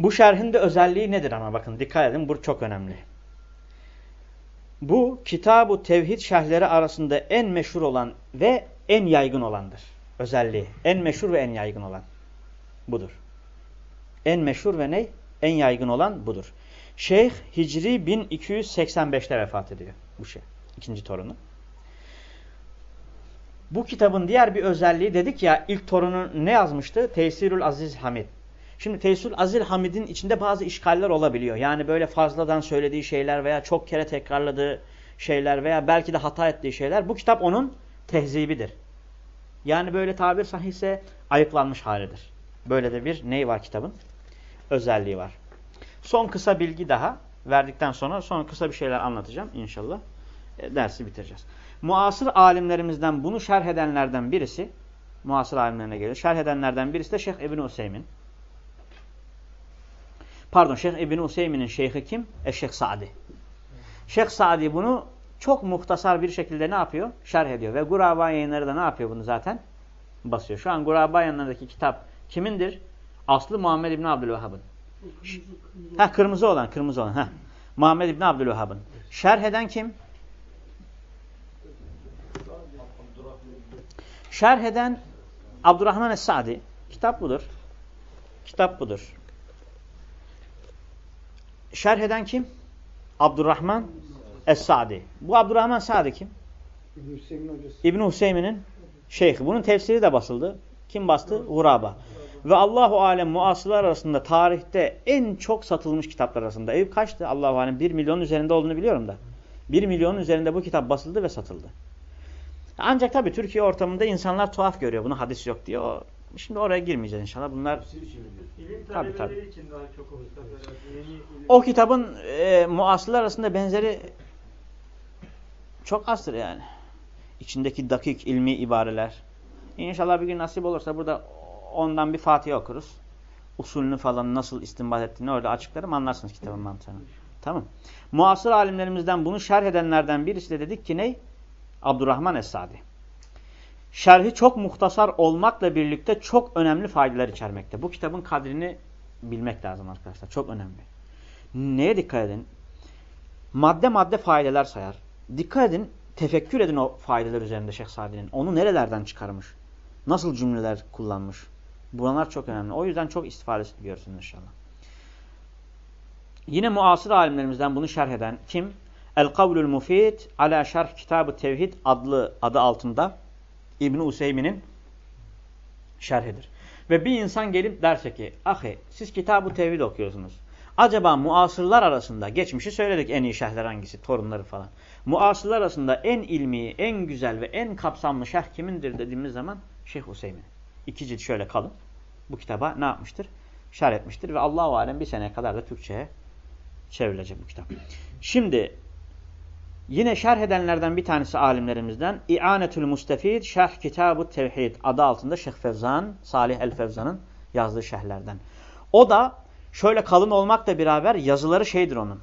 Bu şerhin de özelliği nedir ama bakın dikkat edin bu çok önemli. Bu Kitab-ı Tevhid şerhleri arasında en meşhur olan ve en yaygın olandır. Özelliği. En meşhur ve en yaygın olan. budur. En meşhur ve ne? En yaygın olan budur. Şeyh Hicri 1285'te vefat ediyor bu şey. ikinci torunu. Bu kitabın diğer bir özelliği dedik ya ilk torunu ne yazmıştı? Tesirül Aziz Hamid. Şimdi Tesirül Aziz Hamid'in içinde bazı işgaller olabiliyor. Yani böyle fazladan söylediği şeyler veya çok kere tekrarladığı şeyler veya belki de hata ettiği şeyler. Bu kitap onun tehzibidir. Yani böyle tabir sahihse ayıklanmış halidir. Böyle de bir ney var kitabın? Özelliği var. Son kısa bilgi daha verdikten sonra son kısa bir şeyler anlatacağım inşallah. E, dersi bitireceğiz. Muasır alimlerimizden bunu şerh edenlerden birisi, muasır alimlerine gelir, şerh edenlerden birisi de Şeyh İbn Useymin. Pardon Şeyh İbn Useymin'in şeyhi kim? Eşşeyh Sa'di. Şeyh Sa'di bunu çok muhtasar bir şekilde ne yapıyor? Şerh ediyor. Ve Guraba yayınları da ne yapıyor bunu zaten? Basıyor. Şu an Guraba yayınlarındaki kitap kimindir? Aslı Muhammed İbn Abdülvehhab'ın. Ha kırmızı olan, kırmızı olan. Ha. Muhammed İbn Abdülvehhab'ın. Şerh eden kim? Şerh eden Abdurrahman Es-Sadi. Kitap budur. Kitap budur. Şerh eden kim? Abdurrahman Es-Sadi. Bu Abdurrahman Sadi kim? İbn Hüseyin hocası. İbn Hüseyin'in şeyhi. Bunun tefsiri de basıldı. Kim bastı? Guraba. Ve Allahu alem muasırlar arasında tarihte en çok satılmış kitaplar arasında. Eyüp kaçtı? Allahu alem 1 milyon üzerinde olduğunu biliyorum da. 1 milyonun üzerinde bu kitap basıldı ve satıldı. Ancak tabii Türkiye ortamında insanlar tuhaf görüyor. Bunu hadis yok diyor. Şimdi oraya girmeyeceğiz inşallah. Bunlar İlim Tabii, tabii. için daha çok o kitap herhalde. Yeni ilim. o kitabın e, muasırlar arasında benzeri çok azdır yani. İçindeki dakik ilmi ibareler. İnşallah bir gün nasip olursa burada ondan bir Fatiha okuruz. Usulünü falan nasıl istinbat ettiğini orada açıklarım anlarsınız kitabın mantığını. Tamam. Muasır alimlerimizden bunu şerh edenlerden birisi de dedik ki ne? Abdurrahman Es-Sadi. Şerhi çok muhtasar olmakla birlikte çok önemli faydalar içermekte. Bu kitabın kadrini bilmek lazım arkadaşlar. Çok önemli. Neye dikkat edin? Madde madde faydalar sayar. Dikkat edin, tefekkür edin o faydalar üzerinde Şeyh Sadi'nin. Onu nerelerden çıkarmış? Nasıl cümleler kullanmış? Bunlar çok önemli. O yüzden çok istifadesini görürsünüz inşallah. Yine muasır alimlerimizden bunu şerh eden kim? El-Kavlul Mufid ala şerh kitabı tevhid adlı adı altında İbn Useymin'in şerhidir. Ve bir insan gelip derse ki, ahi siz kitabı tevhid okuyorsunuz. Acaba muasırlar arasında, geçmişi söyledik en iyi şerhler hangisi, torunları falan. Muasırlar arasında en ilmi, en güzel ve en kapsamlı şerh kimindir dediğimiz zaman Şeyh Hüseyin. İki cilt şöyle kalın. Bu kitaba ne yapmıştır? Şerh etmiştir ve Allahu alem bir sene kadar da Türkçe'ye çevrilecek bu kitap. Şimdi yine şerh edenlerden bir tanesi alimlerimizden İ'anetül Mustefid Şerh Kitab-ı Tevhid adı altında Şeyh Fevzan, Salih El-Fevzan'ın yazdığı şerhlerden. O da şöyle kalın olmakla beraber yazıları şeydir onun.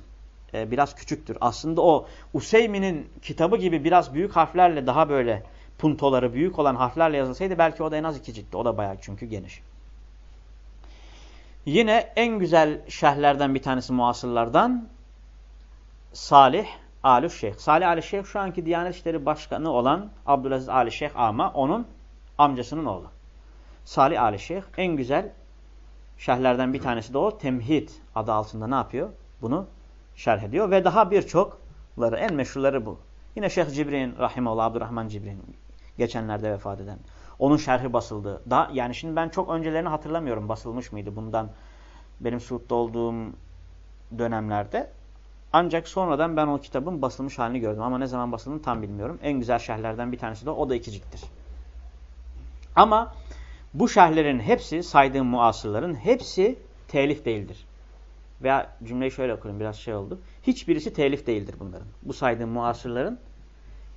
E, biraz küçüktür. Aslında o Useymi'nin kitabı gibi biraz büyük harflerle daha böyle puntoları büyük olan harflerle yazılsaydı belki o da en az iki ciltti. O da bayağı çünkü geniş. Yine en güzel şerhlerden bir tanesi muasırlardan Salih Ali Şeyh. Salih Ali Şeyh şu anki Diyanet İşleri Başkanı olan Abdülaziz Ali Şeyh ama onun amcasının oğlu. Salih Ali Şeyh en güzel şerhlerden bir tanesi de o Temhid adı altında ne yapıyor? Bunu şerh ediyor ve daha birçokları en meşhurları bu. Yine Şeyh Cibrin Rahimullah Abdurrahman Cibrin geçenlerde vefat eden. Onun şerhi basıldı. Daha, yani şimdi ben çok öncelerini hatırlamıyorum basılmış mıydı bundan benim Suud'da olduğum dönemlerde. Ancak sonradan ben o kitabın basılmış halini gördüm. Ama ne zaman basıldığını tam bilmiyorum. En güzel şerhlerden bir tanesi de o. Da iki cilttir. Ama bu şerhlerin hepsi, saydığım muasırların hepsi telif değildir. Veya cümleyi şöyle okuyayım biraz şey oldu. Hiçbirisi telif değildir bunların. Bu saydığım muasırların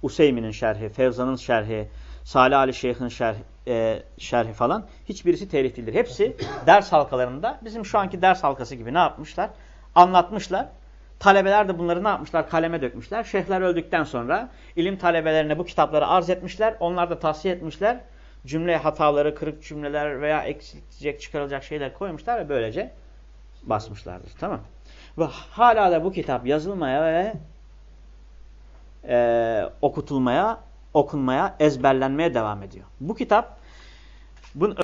Useymi'nin şerhi, Fevzan'ın şerhi, Salih Ali Şeyh'in şerh, e, şerhi falan hiçbirisi telif değildir. Hepsi ders halkalarında bizim şu anki ders halkası gibi ne yapmışlar? Anlatmışlar. Talebeler de bunları ne yapmışlar? Kaleme dökmüşler. Şeyhler öldükten sonra ilim talebelerine bu kitapları arz etmişler. Onlar da tavsiye etmişler. Cümle hataları, kırık cümleler veya eksilecek, çıkarılacak şeyler koymuşlar ve böylece basmışlardır. Tamam Ve hala da bu kitap yazılmaya ve e, okutulmaya, okunmaya, ezberlenmeye devam ediyor. Bu kitap bunun